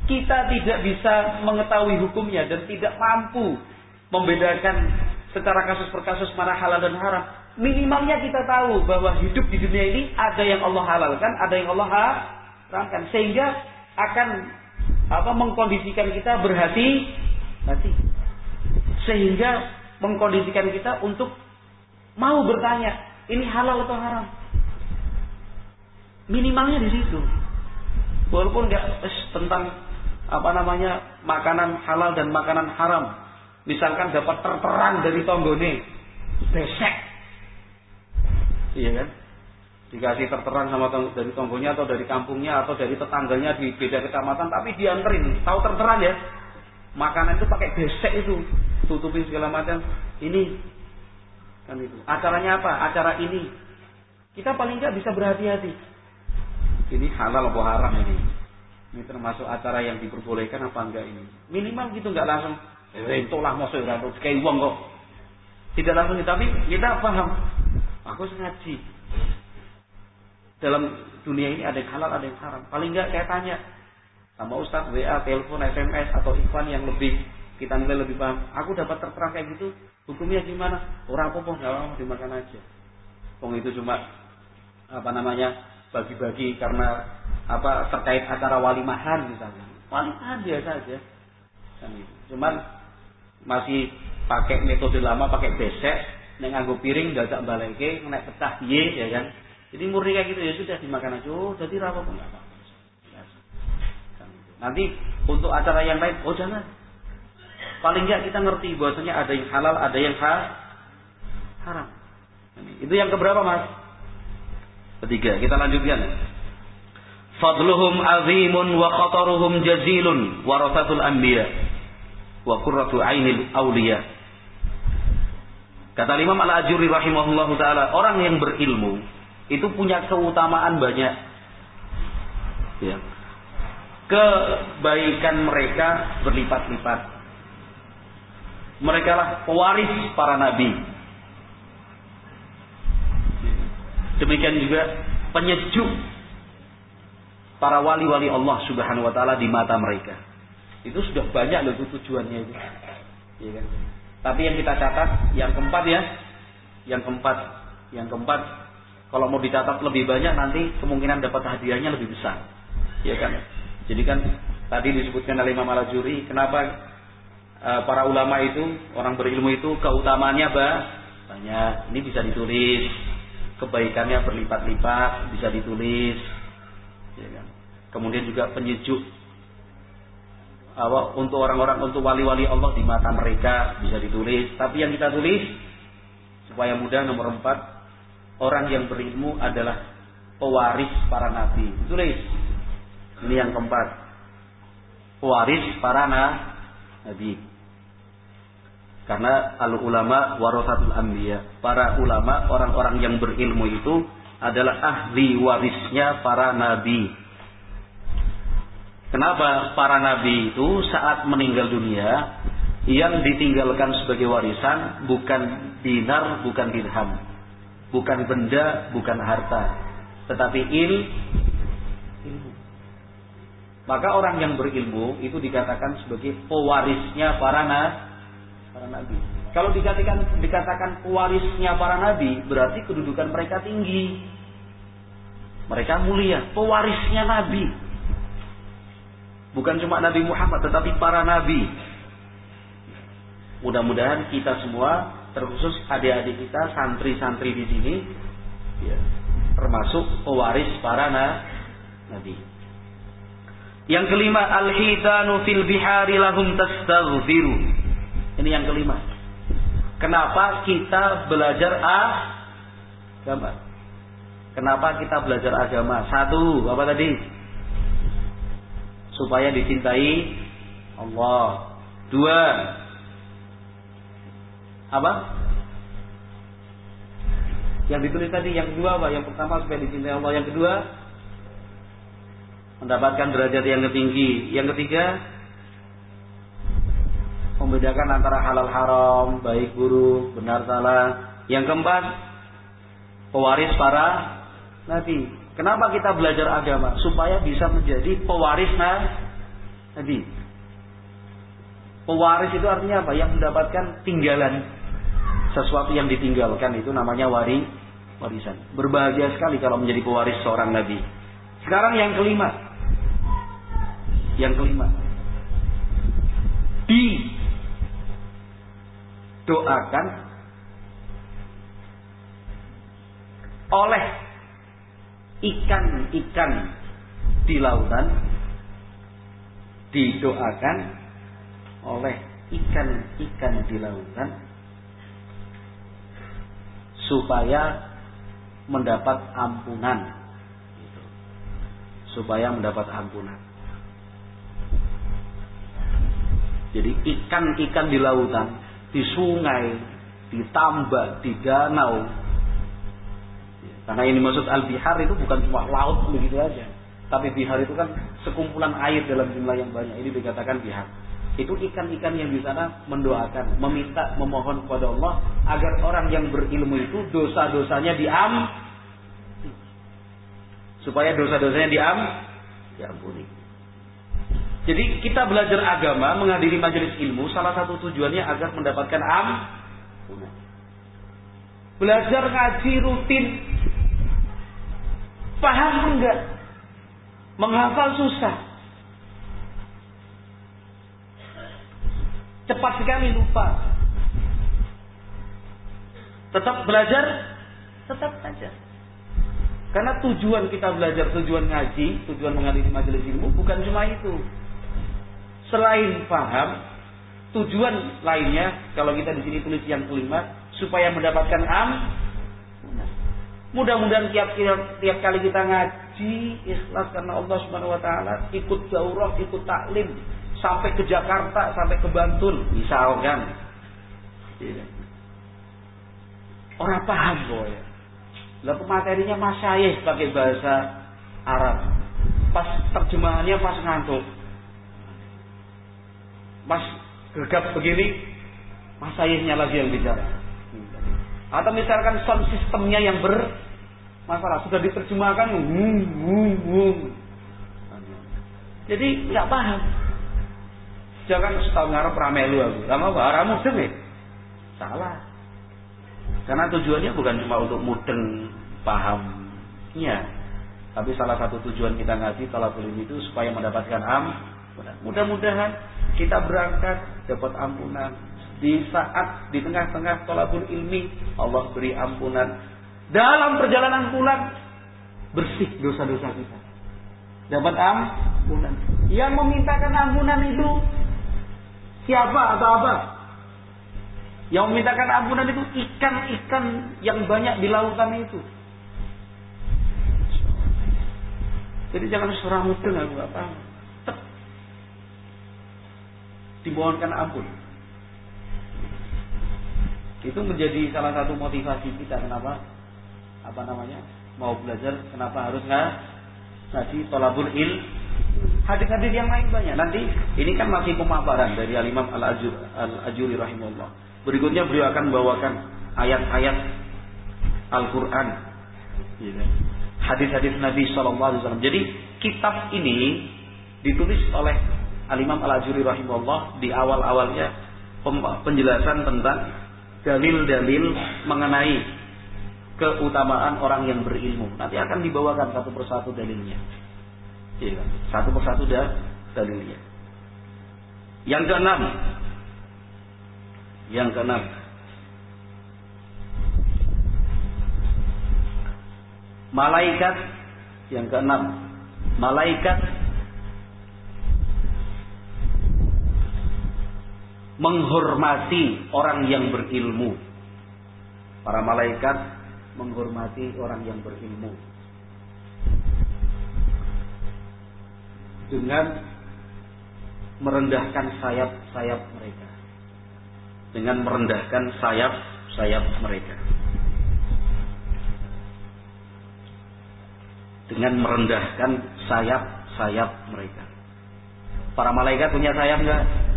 kita tidak bisa mengetahui hukumnya dan tidak mampu membedakan secara kasus per kasus mana halal dan haram. Minimalnya kita tahu bahwa hidup di dunia ini ada yang Allah halalkan, ada yang Allah haramkan. Sehingga akan apa mengkondisikan kita berhati-hati. Sehingga mengkondisikan kita untuk mau bertanya, ini halal atau haram? Minimalnya di situ. Walaupun nggak tentang apa namanya makanan halal dan makanan haram. Misalkan dapat terterang dari tonggone, besek. Iya kan? Dikasih terterang sama tong dari tonggonya atau dari kampungnya atau dari tetangganya di beda kecamatan, tapi dianterin. Tahu terterang ya? Makanan itu pakai besek itu tutupi segala macam. Ini kan itu. Acaranya apa? Acara ini. Kita paling nggak bisa berhati-hati. Ini halal atau haram ini. Ini termasuk acara yang diperbolehkan apa enggak ini. Minimal gitu nggak langsung. Eh, itulah mau saya kayak uang kok. Tidak langsung tapi kita paham. Aku ngaji. Dalam dunia ini ada yang halal, ada yang haram. Paling enggak saya tanya sama Ustadz WA, telepon, SMS atau iklan yang lebih kita nilai lebih paham. Aku dapat terterang kayak gitu, hukumnya gimana? Orang apa pun nggak mau dimakan aja. Pong itu cuma apa namanya bagi-bagi karena apa terkait acara walimahan misalnya. Walimahan biasa aja. Kan itu. Cuman masih pakai metode lama, pakai besek, neng anggo piring, dadak baleke, naik pecah piye ya kan. Jadi murni kayak gitu ya sudah dimakan aja. Oh, jadi apa pun apa-apa. Kan Nanti untuk acara yang lain, oh jangan Paling nggak kita ngerti bahwasanya ada yang halal, ada yang ha haram. Itu yang keberapa mas? Ketiga. Kita lanjutkan. Fadluhum azimun wa khataruhum jazilun warasatul anbiya wa qurratu ainil awliya. Kata Imam Al-Ajuri rahimahullahu taala, orang yang berilmu itu punya keutamaan banyak. Ya. Kebaikan mereka berlipat-lipat mereka lah pewaris para nabi. Demikian juga penyejuk para wali-wali Allah Subhanahu wa taala di mata mereka. Itu sudah banyak loh tujuannya itu. Ya kan? Tapi yang kita catat yang keempat ya, yang keempat, yang keempat kalau mau dicatat lebih banyak nanti kemungkinan dapat hadiahnya lebih besar. Ya kan? Jadi kan tadi disebutkan oleh Imam Al-Juri, kenapa para ulama itu, orang berilmu itu keutamaannya bah, banyak. Ini bisa ditulis, kebaikannya berlipat-lipat, bisa ditulis. Ya kan? Kemudian juga penyejuk apa, untuk orang-orang untuk wali-wali Allah di mata mereka bisa ditulis. Tapi yang kita tulis supaya mudah nomor empat orang yang berilmu adalah pewaris para nabi. Tulis. Ini yang keempat. Pewaris para nabi. Karena al ulama warasatul anbiya. Para ulama, orang-orang yang berilmu itu adalah ahli warisnya para nabi. Kenapa para nabi itu saat meninggal dunia yang ditinggalkan sebagai warisan bukan dinar, bukan dirham, bukan benda, bukan harta, tetapi il ilmu. Maka orang yang berilmu itu dikatakan sebagai pewarisnya para nabi para nabi. Kalau dikatakan dikatakan pewarisnya para nabi, berarti kedudukan mereka tinggi. Mereka mulia, pewarisnya nabi. Bukan cuma Nabi Muhammad, tetapi para nabi. Mudah-mudahan kita semua terkhusus adik-adik kita, santri-santri di sini, ya, termasuk pewaris para nabi. Yang kelima, al-hitanu fil bihari lahum tastaghfiru. Ini yang kelima. Kenapa kita belajar agama? Kenapa kita belajar agama? Satu, apa tadi? Supaya dicintai Allah. Dua, apa? Yang ditulis tadi yang kedua apa? Yang pertama supaya dicintai Allah. Yang kedua mendapatkan derajat yang tinggi. Yang ketiga membedakan antara halal haram, baik buruk, benar salah. Yang keempat pewaris para nabi. Kenapa kita belajar agama? Supaya bisa menjadi pewaris nabi. Pewaris itu artinya apa? Yang mendapatkan tinggalan sesuatu yang ditinggalkan itu namanya wari warisan. Berbahagia sekali kalau menjadi pewaris seorang nabi. Sekarang yang kelima. Yang kelima. Di doakan oleh ikan-ikan di lautan didoakan oleh ikan-ikan di lautan supaya mendapat ampunan. Supaya mendapat ampunan. Jadi ikan-ikan di lautan di sungai di tambak di danau. Karena ini maksud al-bihar itu bukan cuma laut begitu aja. Tapi bihar itu kan sekumpulan air dalam jumlah yang banyak. Ini dikatakan bihar. Itu ikan-ikan yang di sana mendoakan, meminta, memohon kepada Allah agar orang yang berilmu itu dosa-dosanya diam, supaya dosa-dosanya diam, diampuni. Jadi kita belajar agama, menghadiri majelis ilmu, salah satu tujuannya agar mendapatkan ampunan. Belajar ngaji rutin, paham enggak? Menghafal susah, cepat sekali lupa. Tetap belajar, tetap saja. Karena tujuan kita belajar, tujuan ngaji, tujuan menghadiri majelis ilmu bukan cuma itu. Selain paham, tujuan lainnya kalau kita di sini tulis yang kelima supaya mendapatkan am Mudah-mudahan tiap, tiap tiap kali kita ngaji ikhlas karena Allah Subhanahu wa taala, ikut daurah, ikut taklim, sampai ke Jakarta, sampai ke Bantul, misalkan. Iya. Orang paham boy. Lalu materinya masyayih pakai bahasa Arab. Pas terjemahannya pas ngantuk. Pas gegap begini, masyayihnya lagi yang bicara. Atau misalkan sound sistemnya yang bermasalah sudah diterjemahkan, wung, wung, wung. Jadi nggak paham. Jangan setahun ngarep ramelu aku. Lama? Orang mudeng ya? Salah. Karena tujuannya bukan cuma untuk mudeng pahamnya. Tapi salah satu tujuan kita ngaji talabul ilmi itu supaya mendapatkan am. Mudah-mudahan kita berangkat dapat ampunan. Di saat di tengah-tengah talabul ilmi Allah beri ampunan. Dalam perjalanan pulang bersih dosa-dosa kita. Dapat ampunan. Yang memintakan ampunan itu Siapa atau apa? Yang memintakan ampunan itu ikan-ikan yang banyak di lautan itu. Jadi jangan seorang mudeng aku apa. Dimohonkan ampun. Itu menjadi salah satu motivasi kita kenapa apa namanya mau belajar kenapa harus nggak ngaji tolabul il Hadis-hadis yang lain banyak. Nanti ini kan masih pemaparan dari Al-Imam Al-Ajuri rahimahullah. Berikutnya beliau akan bawakan ayat-ayat Al-Qur'an. Iya. Hadis-hadis Nabi SAW. Jadi kitab ini ditulis oleh Al-Imam Al-Ajuri rahimahullah di awal-awalnya penjelasan tentang dalil-dalil mengenai keutamaan orang yang berilmu. Nanti akan dibawakan satu persatu dalilnya. Iya, kan? satu persatu dah dalilnya. Yang keenam, yang keenam, malaikat yang keenam, malaikat menghormati orang yang berilmu. Para malaikat menghormati orang yang berilmu. Dengan merendahkan sayap-sayap mereka. Dengan merendahkan sayap-sayap mereka. Dengan merendahkan sayap-sayap mereka. Para malaikat punya sayap enggak?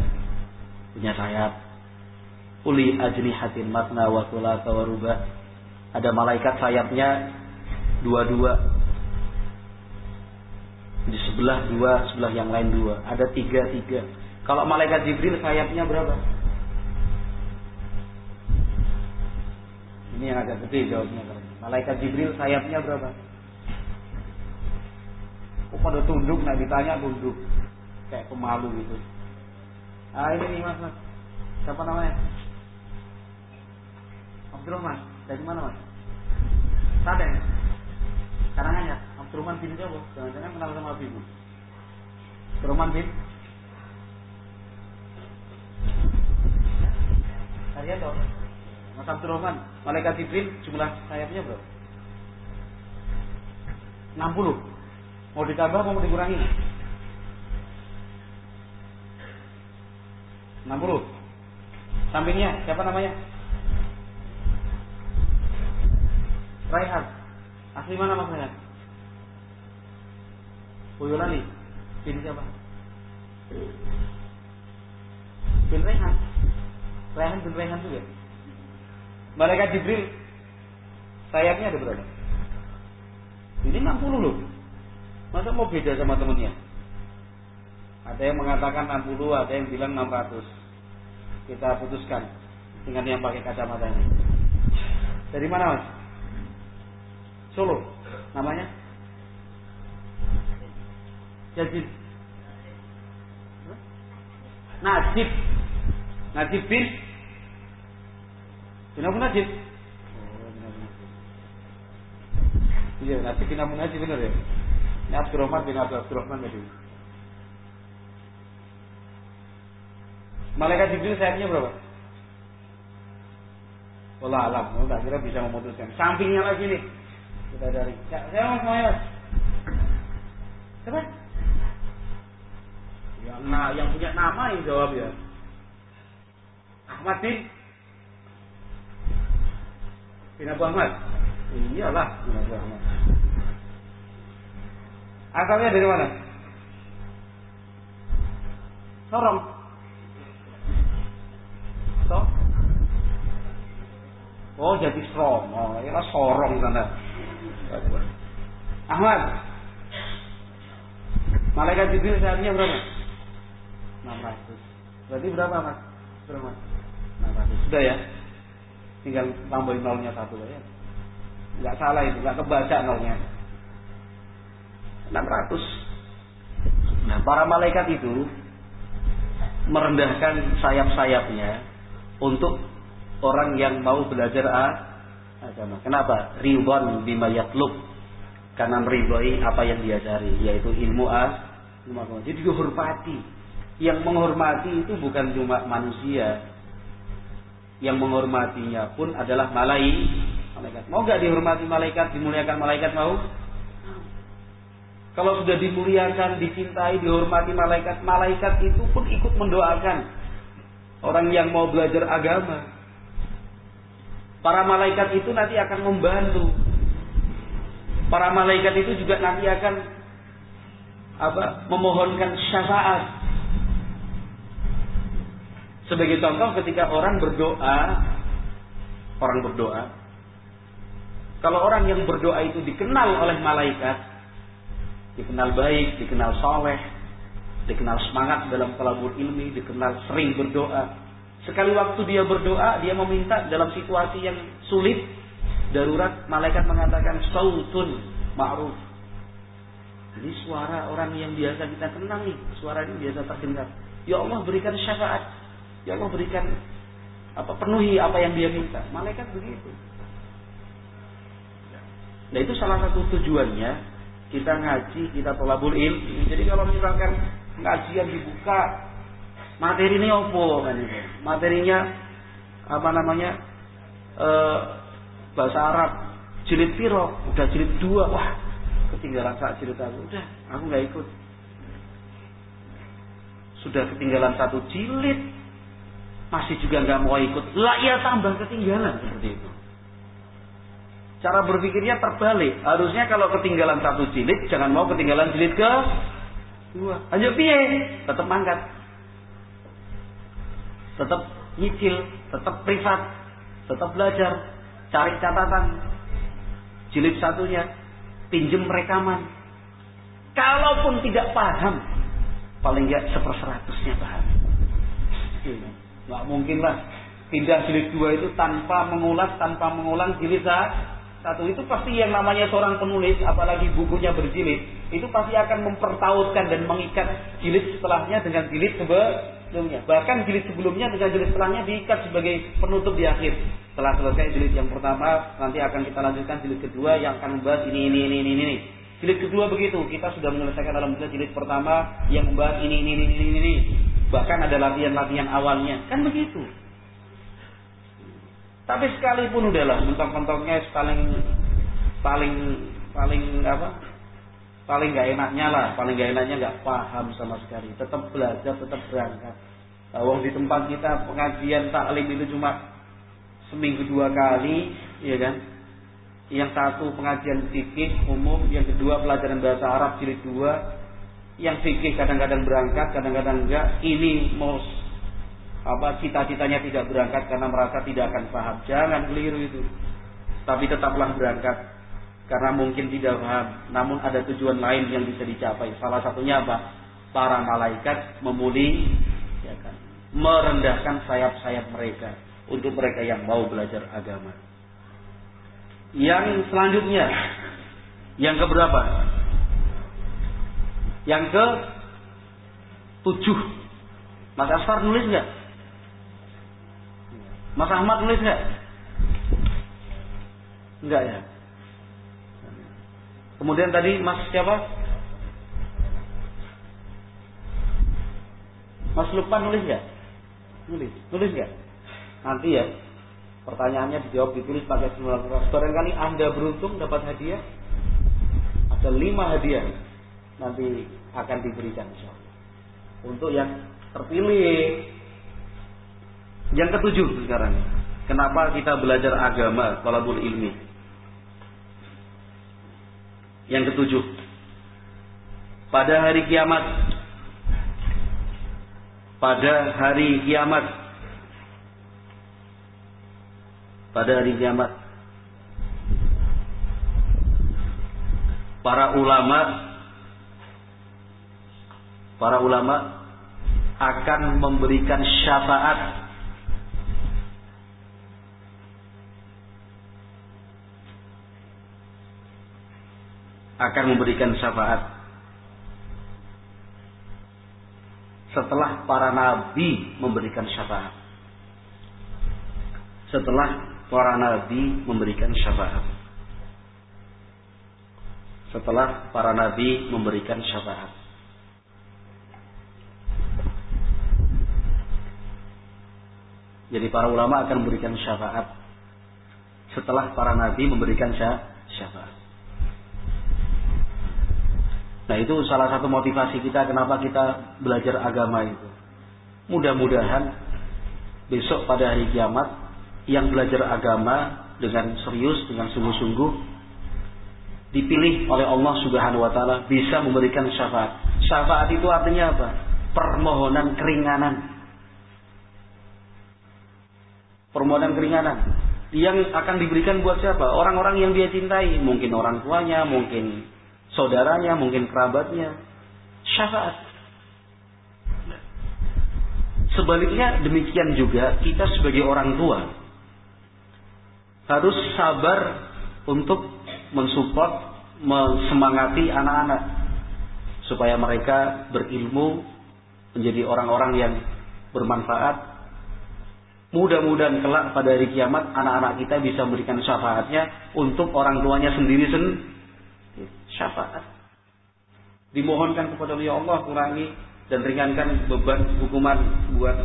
Punya sayap. Uli ajnihatin matna wa thulatha wa ruba. Ada malaikat sayapnya dua-dua. Di sebelah dua, sebelah yang lain dua. Ada tiga-tiga. Kalau malaikat Jibril sayapnya berapa? Ini yang agak gede jawabnya. Malaikat Jibril sayapnya berapa? Kok pada tunduk, nah ditanya tunduk. Kayak pemalu gitu. Ah ini nih mas, mas. Siapa namanya? Abdurrahman. Dari mana mas? Klaten. Karangan ya. Abdurrahman bin siapa? Jangan-jangan kenal sama Abimu. Abdurrahman bin Haryanto. Mas Abdurrahman, malaikat Jibril jumlah sayapnya berapa? 60. Mau ditambah mau dikurangi? 60. Sampingnya siapa namanya? Raihan. Asli mana Mas Raihan? Boyolali. Bin siapa? Bin Raihan. Raihan bin Raihan juga. Malaikat Jibril sayapnya ada berapa? Ini 60 loh. Masa mau beda sama temennya? Ada yang mengatakan 60, ada yang bilang 600. Kita putuskan dengan yang pakai kacamata ini. Dari mana mas? Solo. Namanya? Jazid. Najib. Najib bin? Bin Abu Najib. Oh, Najib. Iya, Najib bin Abu Najib benar ya? Ini Abdurrahman bin Abdurrahman tadi. Malaikat Jibril sayapnya berapa? Allah alam, tak kira bisa memutuskan. Sampingnya lagi nih, kita dari. Saya mau semuanya. Siapa? Yang, nah, yang punya nama yang jawab ya. Ahmad bin bin Abu Ahmad. Iyalah, bin Abu Ahmad. Asalnya dari mana? Sorong. Oh jadi Sromo, ya sorong sana. Ahmad, malaikat Jibril saatnya berapa? 600. Berarti berapa mas? Berapa? 600. Sudah ya? Tinggal tambahin nolnya satu ya. Enggak salah itu, enggak kebaca nolnya. 600. Nah, para malaikat itu merendahkan sayap-sayapnya untuk orang yang mau belajar agama. Kenapa? Ridwan bima yatlub. Karena meridhoi apa yang diajari, yaitu ilmu agama. Jadi dihormati. Yang menghormati itu bukan cuma manusia. Yang menghormatinya pun adalah malaikat. Mau gak dihormati malaikat, dimuliakan malaikat mau? Kalau sudah dimuliakan, dicintai, dihormati malaikat, malaikat itu pun ikut mendoakan orang yang mau belajar agama. Para malaikat itu nanti akan membantu. Para malaikat itu juga nanti akan apa? memohonkan syafaat. Sebagai contoh ketika orang berdoa, orang berdoa, kalau orang yang berdoa itu dikenal oleh malaikat, dikenal baik, dikenal soleh, dikenal semangat dalam kelabur ilmi, dikenal sering berdoa. Sekali waktu dia berdoa, dia meminta dalam situasi yang sulit, darurat, malaikat mengatakan sautun ma'ruf. Ini suara orang yang biasa kita kenal nih, suara ini biasa terdengar. Ya Allah berikan syafaat. Ya Allah berikan apa penuhi apa yang dia minta. Malaikat begitu. Nah itu salah satu tujuannya kita ngaji, kita tolabul ilmi. Jadi kalau misalkan pengajian dibuka, materi ini opo kan itu? Materinya apa namanya? E, bahasa Arab jilid piro, udah jilid dua, wah ketinggalan saat jilid aku, udah aku nggak ikut. Sudah ketinggalan satu jilid, masih juga nggak mau ikut. Lah ya tambah ketinggalan seperti itu. Cara berpikirnya terbalik. Harusnya kalau ketinggalan satu jilid, jangan mau ketinggalan jilid ke dua. Ayo piye? Tetap mangkat. Tetap nyicil, tetap privat, tetap belajar, cari catatan. Jilid satunya, pinjem rekaman. Kalaupun tidak paham, paling nggak seperseratusnya paham. Nggak mungkin lah pindah jilid dua itu tanpa mengulas, tanpa mengulang jilid satu itu pasti yang namanya seorang penulis, apalagi bukunya berjilid, itu pasti akan mempertautkan dan mengikat jilid setelahnya dengan jilid sebelumnya. Bahkan jilid sebelumnya dengan jilid setelahnya diikat sebagai penutup di akhir. Setelah selesai jilid yang pertama, nanti akan kita lanjutkan jilid kedua yang akan membahas ini, ini, ini, ini, ini. Jilid kedua begitu, kita sudah menyelesaikan dalam jilid pertama yang membahas ini, ini, ini, ini, ini. Bahkan ada latihan-latihan awalnya. Kan begitu. Tapi sekalipun udahlah mentok-mentoknya paling paling paling apa? Paling nggak enaknya lah, paling nggak enaknya nggak paham sama sekali. Tetap belajar, tetap berangkat. Wong di tempat kita pengajian taklim itu cuma seminggu dua kali, ya kan? Yang satu pengajian fikih umum, yang kedua pelajaran bahasa Arab jilid dua. Yang fikih kadang-kadang berangkat, kadang-kadang enggak. Ini mau apa cita-citanya tidak berangkat karena merasa tidak akan paham. Jangan keliru itu. Tapi tetaplah berangkat karena mungkin tidak paham. Namun ada tujuan lain yang bisa dicapai. Salah satunya apa? Para malaikat memuli, ya kan, merendahkan sayap-sayap mereka untuk mereka yang mau belajar agama. Yang selanjutnya, yang keberapa? Yang ke tujuh. Mas Asfar nulis nggak? Mas Ahmad nulis nggak? Enggak ya. Kemudian tadi Mas siapa? Mas Lukman nulis nggak? Nulis, nulis nggak? Nanti ya. Pertanyaannya dijawab ditulis pakai sembilan kertas. Barangkali Anda beruntung dapat hadiah. Ada lima hadiah nanti akan diberikan. Untuk yang terpilih yang ketujuh sekarang. Kenapa kita belajar agama, talabul ilmi? Yang ketujuh. Pada hari kiamat. Pada hari kiamat. Pada hari kiamat. Para ulama para ulama akan memberikan syafaat akan memberikan syafaat. Setelah para nabi memberikan syafaat. Setelah para nabi memberikan syafaat. Setelah para nabi memberikan syafaat. Jadi para ulama akan memberikan syafaat. Setelah para nabi memberikan syafaat Nah itu salah satu motivasi kita kenapa kita belajar agama itu. Mudah-mudahan besok pada hari kiamat yang belajar agama dengan serius, dengan sungguh-sungguh dipilih oleh Allah Subhanahu wa taala bisa memberikan syafaat. Syafaat itu artinya apa? Permohonan keringanan. Permohonan keringanan yang akan diberikan buat siapa? Orang-orang yang dia cintai, mungkin orang tuanya, mungkin saudaranya, mungkin kerabatnya. Syafaat. Sebaliknya demikian juga kita sebagai orang tua harus sabar untuk mensupport, mensemangati anak-anak supaya mereka berilmu menjadi orang-orang yang bermanfaat Mudah-mudahan kelak pada hari kiamat anak-anak kita bisa memberikan syafaatnya untuk orang tuanya sendiri sendiri. Syafaat. Dimohonkan kepada ya Allah kurangi dan ringankan beban hukuman buat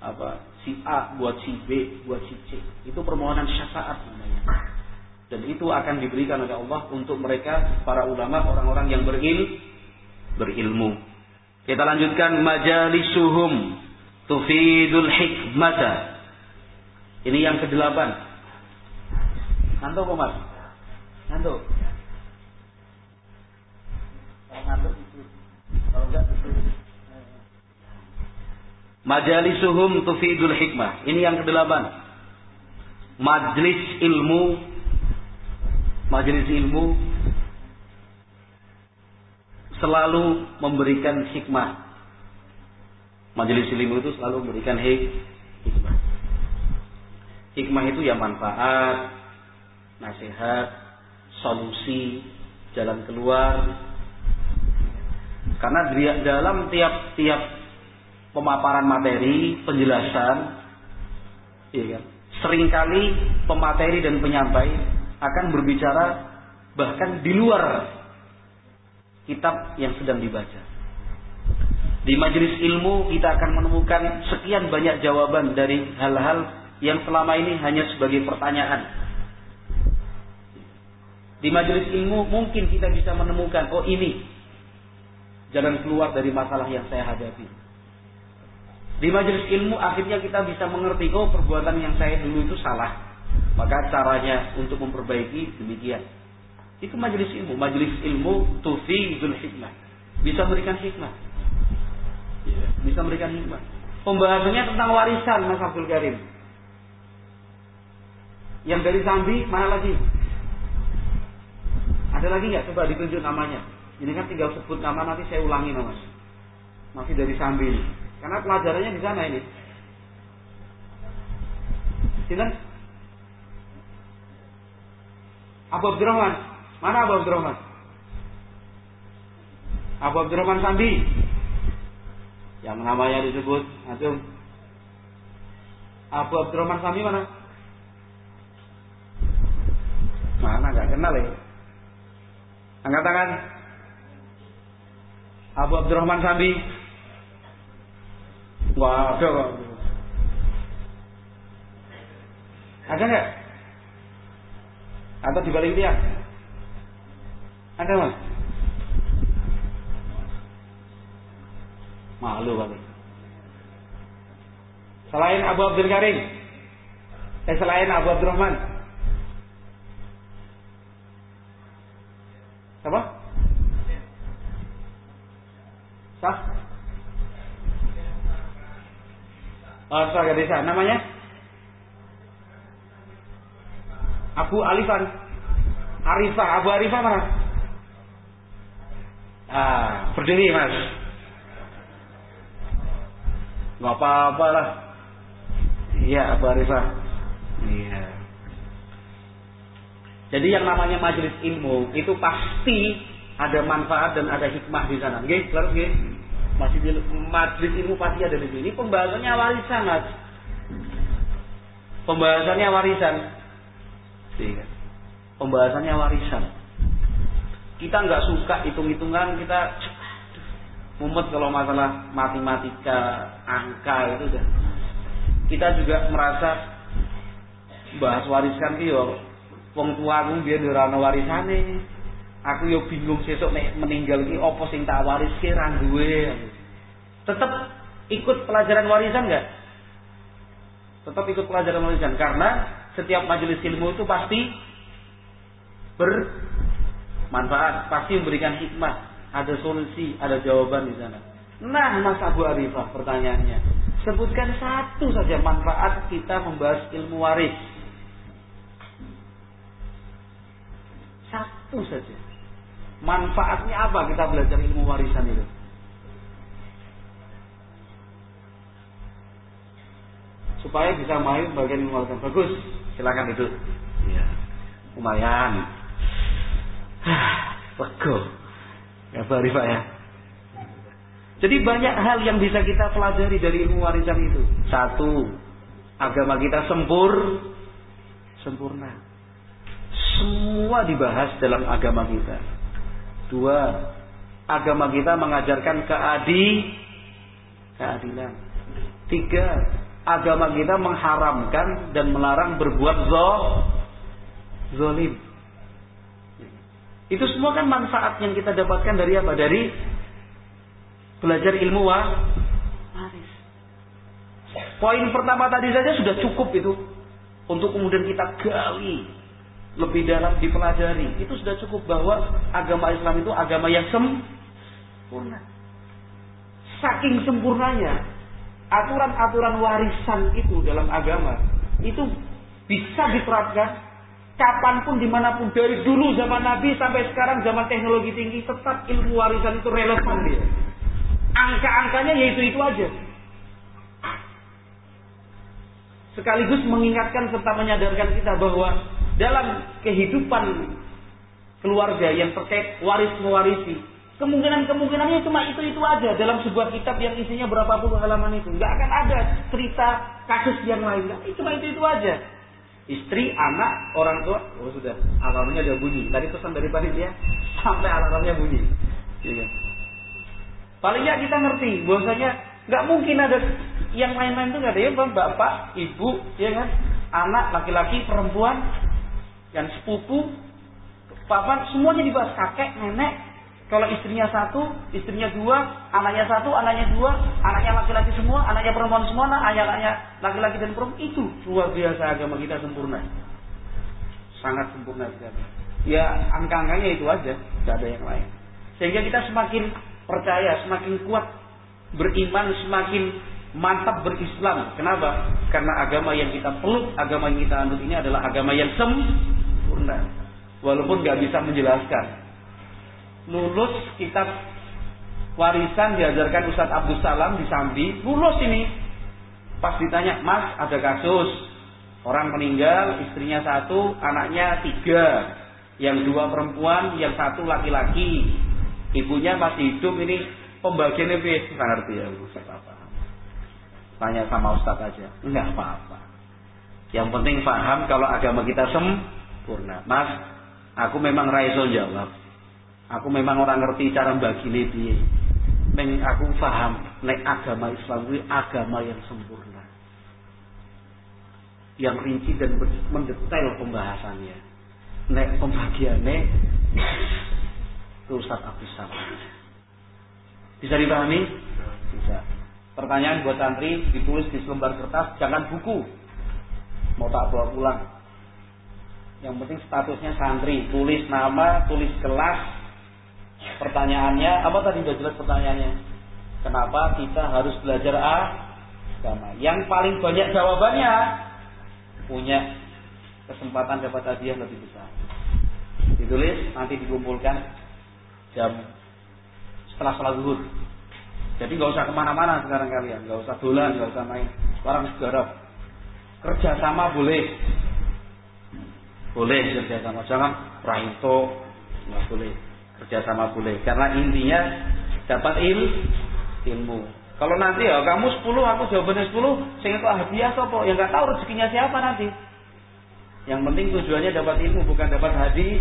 apa si A, buat si B, buat si C. Itu permohonan syafaat namanya. Dan itu akan diberikan oleh Allah untuk mereka para ulama, orang-orang yang beril, berilmu. Kita lanjutkan majalisuhum tufidul hikmata. Ini yang kedelapan. Ngantuk kok mas? Ngantuk. Ngantuk itu. Kalau enggak itu. Majalisuhum tufidul hikmah. Ini yang kedelapan. Majlis ilmu. Majlis ilmu selalu memberikan hikmah Majelis ilmu itu selalu memberikan hikmah. Hikmah itu ya manfaat, nasihat, solusi, jalan keluar. Karena dalam tiap-tiap pemaparan materi, penjelasan, ya kan, sering kali pemateri dan penyampai akan berbicara bahkan di luar kitab yang sedang dibaca. Di majelis ilmu kita akan menemukan sekian banyak jawaban dari hal-hal yang selama ini hanya sebagai pertanyaan. Di majelis ilmu mungkin kita bisa menemukan, oh ini jalan keluar dari masalah yang saya hadapi. Di majelis ilmu akhirnya kita bisa mengerti, oh perbuatan yang saya dulu itu salah. Maka caranya untuk memperbaiki demikian. Itu majelis ilmu. Majelis ilmu tufidul hikmah. Bisa memberikan hikmah. Ya, bisa memberikan hikmah. Pembahasannya tentang warisan Mas Abdul Karim. Yang dari Sambi mana lagi? Ada lagi nggak? Coba ditunjuk namanya. Ini kan tinggal sebut nama nanti saya ulangi nama. Masih dari Sambi ini. Karena pelajarannya di sana ini. Sini. Abu Abdurrahman. Mana Abu Abdurrahman? Abu Abdurrahman Sambi yang namanya disebut antum Abu Abdurrahman Sami mana? Mana nggak kenal ya? Angkat tangan. Abu Abdurrahman Sami. Wah, ada kok. Ada nggak? Atau di balik dia? Ada mas? Malu kali. Selain Abu Abdul Karim. Eh selain Abu Abdurrahman. Siapa? Sah? Oh, Saga Desa. Namanya? Abu Alifan. Arifah. Abu Arifah mana? Ah, berdiri mas. Gak apa-apa lah. Iya, Abu Arifah. Iya. Jadi yang namanya majelis ilmu itu pasti ada manfaat dan ada hikmah di sana. Oke, terus nggih? Masih di majelis ilmu pasti ada di sini. Pembahasannya warisan, Mas. Pembahasannya warisan. Iya. Pembahasannya warisan. Kita nggak suka hitung-hitungan, kita mumet kalau masalah matematika, angka itu dan kita juga merasa bahas warisan ki yo wong tua aku ana warisane. Aku yo bingung sesuk nek meninggal ki apa sing tak wariske ra duwe. Tetap ikut pelajaran warisan enggak? Tetap ikut pelajaran warisan karena setiap majelis ilmu itu pasti bermanfaat, pasti memberikan hikmah ada solusi, ada jawaban di sana. Nah, Mas Abu Arifah pertanyaannya. Sebutkan satu saja manfaat kita membahas ilmu waris. Satu saja. Manfaatnya apa kita belajar ilmu warisan itu? Supaya bisa main bagian warisan. Bagus, silakan itu. Ya. Lumayan. Lego. Ya Pak Rifat ya. Jadi banyak hal yang bisa kita pelajari dari ilmu warisan itu. Satu, agama kita sempur sempurna. Semua dibahas dalam agama kita. Dua, agama kita mengajarkan keadil keadilan. Tiga, agama kita mengharamkan dan melarang berbuat zolim. Itu semua kan manfaat yang kita dapatkan dari apa? Dari belajar ilmu waris. Poin pertama tadi saja sudah cukup itu untuk kemudian kita gali lebih dalam dipelajari. Itu sudah cukup bahwa agama Islam itu agama yang sempurna. Saking sempurnanya aturan-aturan warisan itu dalam agama itu bisa diterapkan kapan pun di mana pun dari dulu zaman Nabi sampai sekarang zaman teknologi tinggi tetap ilmu warisan itu relevan dia. Angka-angkanya yaitu itu aja. Sekaligus mengingatkan serta menyadarkan kita bahwa dalam kehidupan keluarga yang terkait waris mewarisi kemungkinan-kemungkinannya cuma itu-itu aja dalam sebuah kitab yang isinya berapa puluh halaman itu. Nggak akan ada cerita kasus yang lain. Cuma itu-itu aja. Istri, anak, orang tua, oh sudah. Alarmnya udah bunyi. Tadi pesan dari panitia sampai alarmnya bunyi. Ya, kan? Paling ya kita ngerti bahwasanya nggak mungkin ada yang lain-lain itu nggak ada. Ya bapak, ibu, ya kan, anak, laki-laki, perempuan, yang sepupu, papan, semuanya dibahas. Kakek, nenek, kalau istrinya satu, istrinya dua, anaknya satu, anaknya dua, anaknya laki-laki semua, anaknya perempuan semua, anaknya laki-laki dan perempuan itu luar biasa agama kita sempurna. Sangat sempurna sekali. Ya angka-angkanya itu aja, tidak ada yang lain. Sehingga kita semakin percaya, semakin kuat beriman, semakin mantap berislam. Kenapa? Karena agama yang kita peluk, agama yang kita anut ini adalah agama yang sempurna. Walaupun nggak bisa menjelaskan, lulus kitab warisan diajarkan Ustadz Abdul Salam di Sambi, lulus ini. Pas ditanya, Mas ada kasus, orang meninggal, istrinya satu, anaknya tiga, yang dua perempuan, yang satu laki-laki, ibunya masih hidup ini pembagiannya bisa ngerti ya Ustaz apa? Tanya sama Ustadz aja, enggak apa-apa. Yang penting paham kalau agama kita sempurna. Mas, aku memang raiso jawab. Aku memang orang ngerti cara bagi piye. Neng aku paham nek agama Islam itu agama yang sempurna. Yang rinci dan mendetail pembahasannya. Nek pembagiannya itu Ustaz Abdus Bisa dipahami? Bisa. Pertanyaan buat santri ditulis di selembar kertas, jangan buku. Mau tak bawa pulang. Yang penting statusnya santri, tulis nama, tulis kelas, Pertanyaannya, apa tadi sudah jelas pertanyaannya? Kenapa kita harus belajar agama? Yang paling banyak jawabannya punya kesempatan dapat hadiah lebih besar. Ditulis, nanti dikumpulkan jam setelah sholat zuhur. Jadi nggak usah ke mana-mana sekarang kalian, nggak usah dolan, nggak usah main. Sekarang segarap. Kerjasama boleh, boleh kerjasama. Jangan rainto, nggak boleh kerjasama boleh. Karena intinya dapat il ilmu. Kalau nanti ya kamu 10 aku jawabannya 10 sehingga kok hadiah sopo yang nggak tahu rezekinya siapa nanti. Yang penting tujuannya dapat ilmu bukan dapat hadiah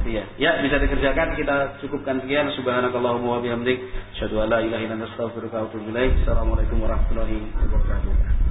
hadiah ya bisa dikerjakan. Kita cukupkan sekian. Subhanakallahumma wa bihamdik. Asyhadu an la astaghfiruka wa atubu assalamualaikum warahmatullahi wabarakatuh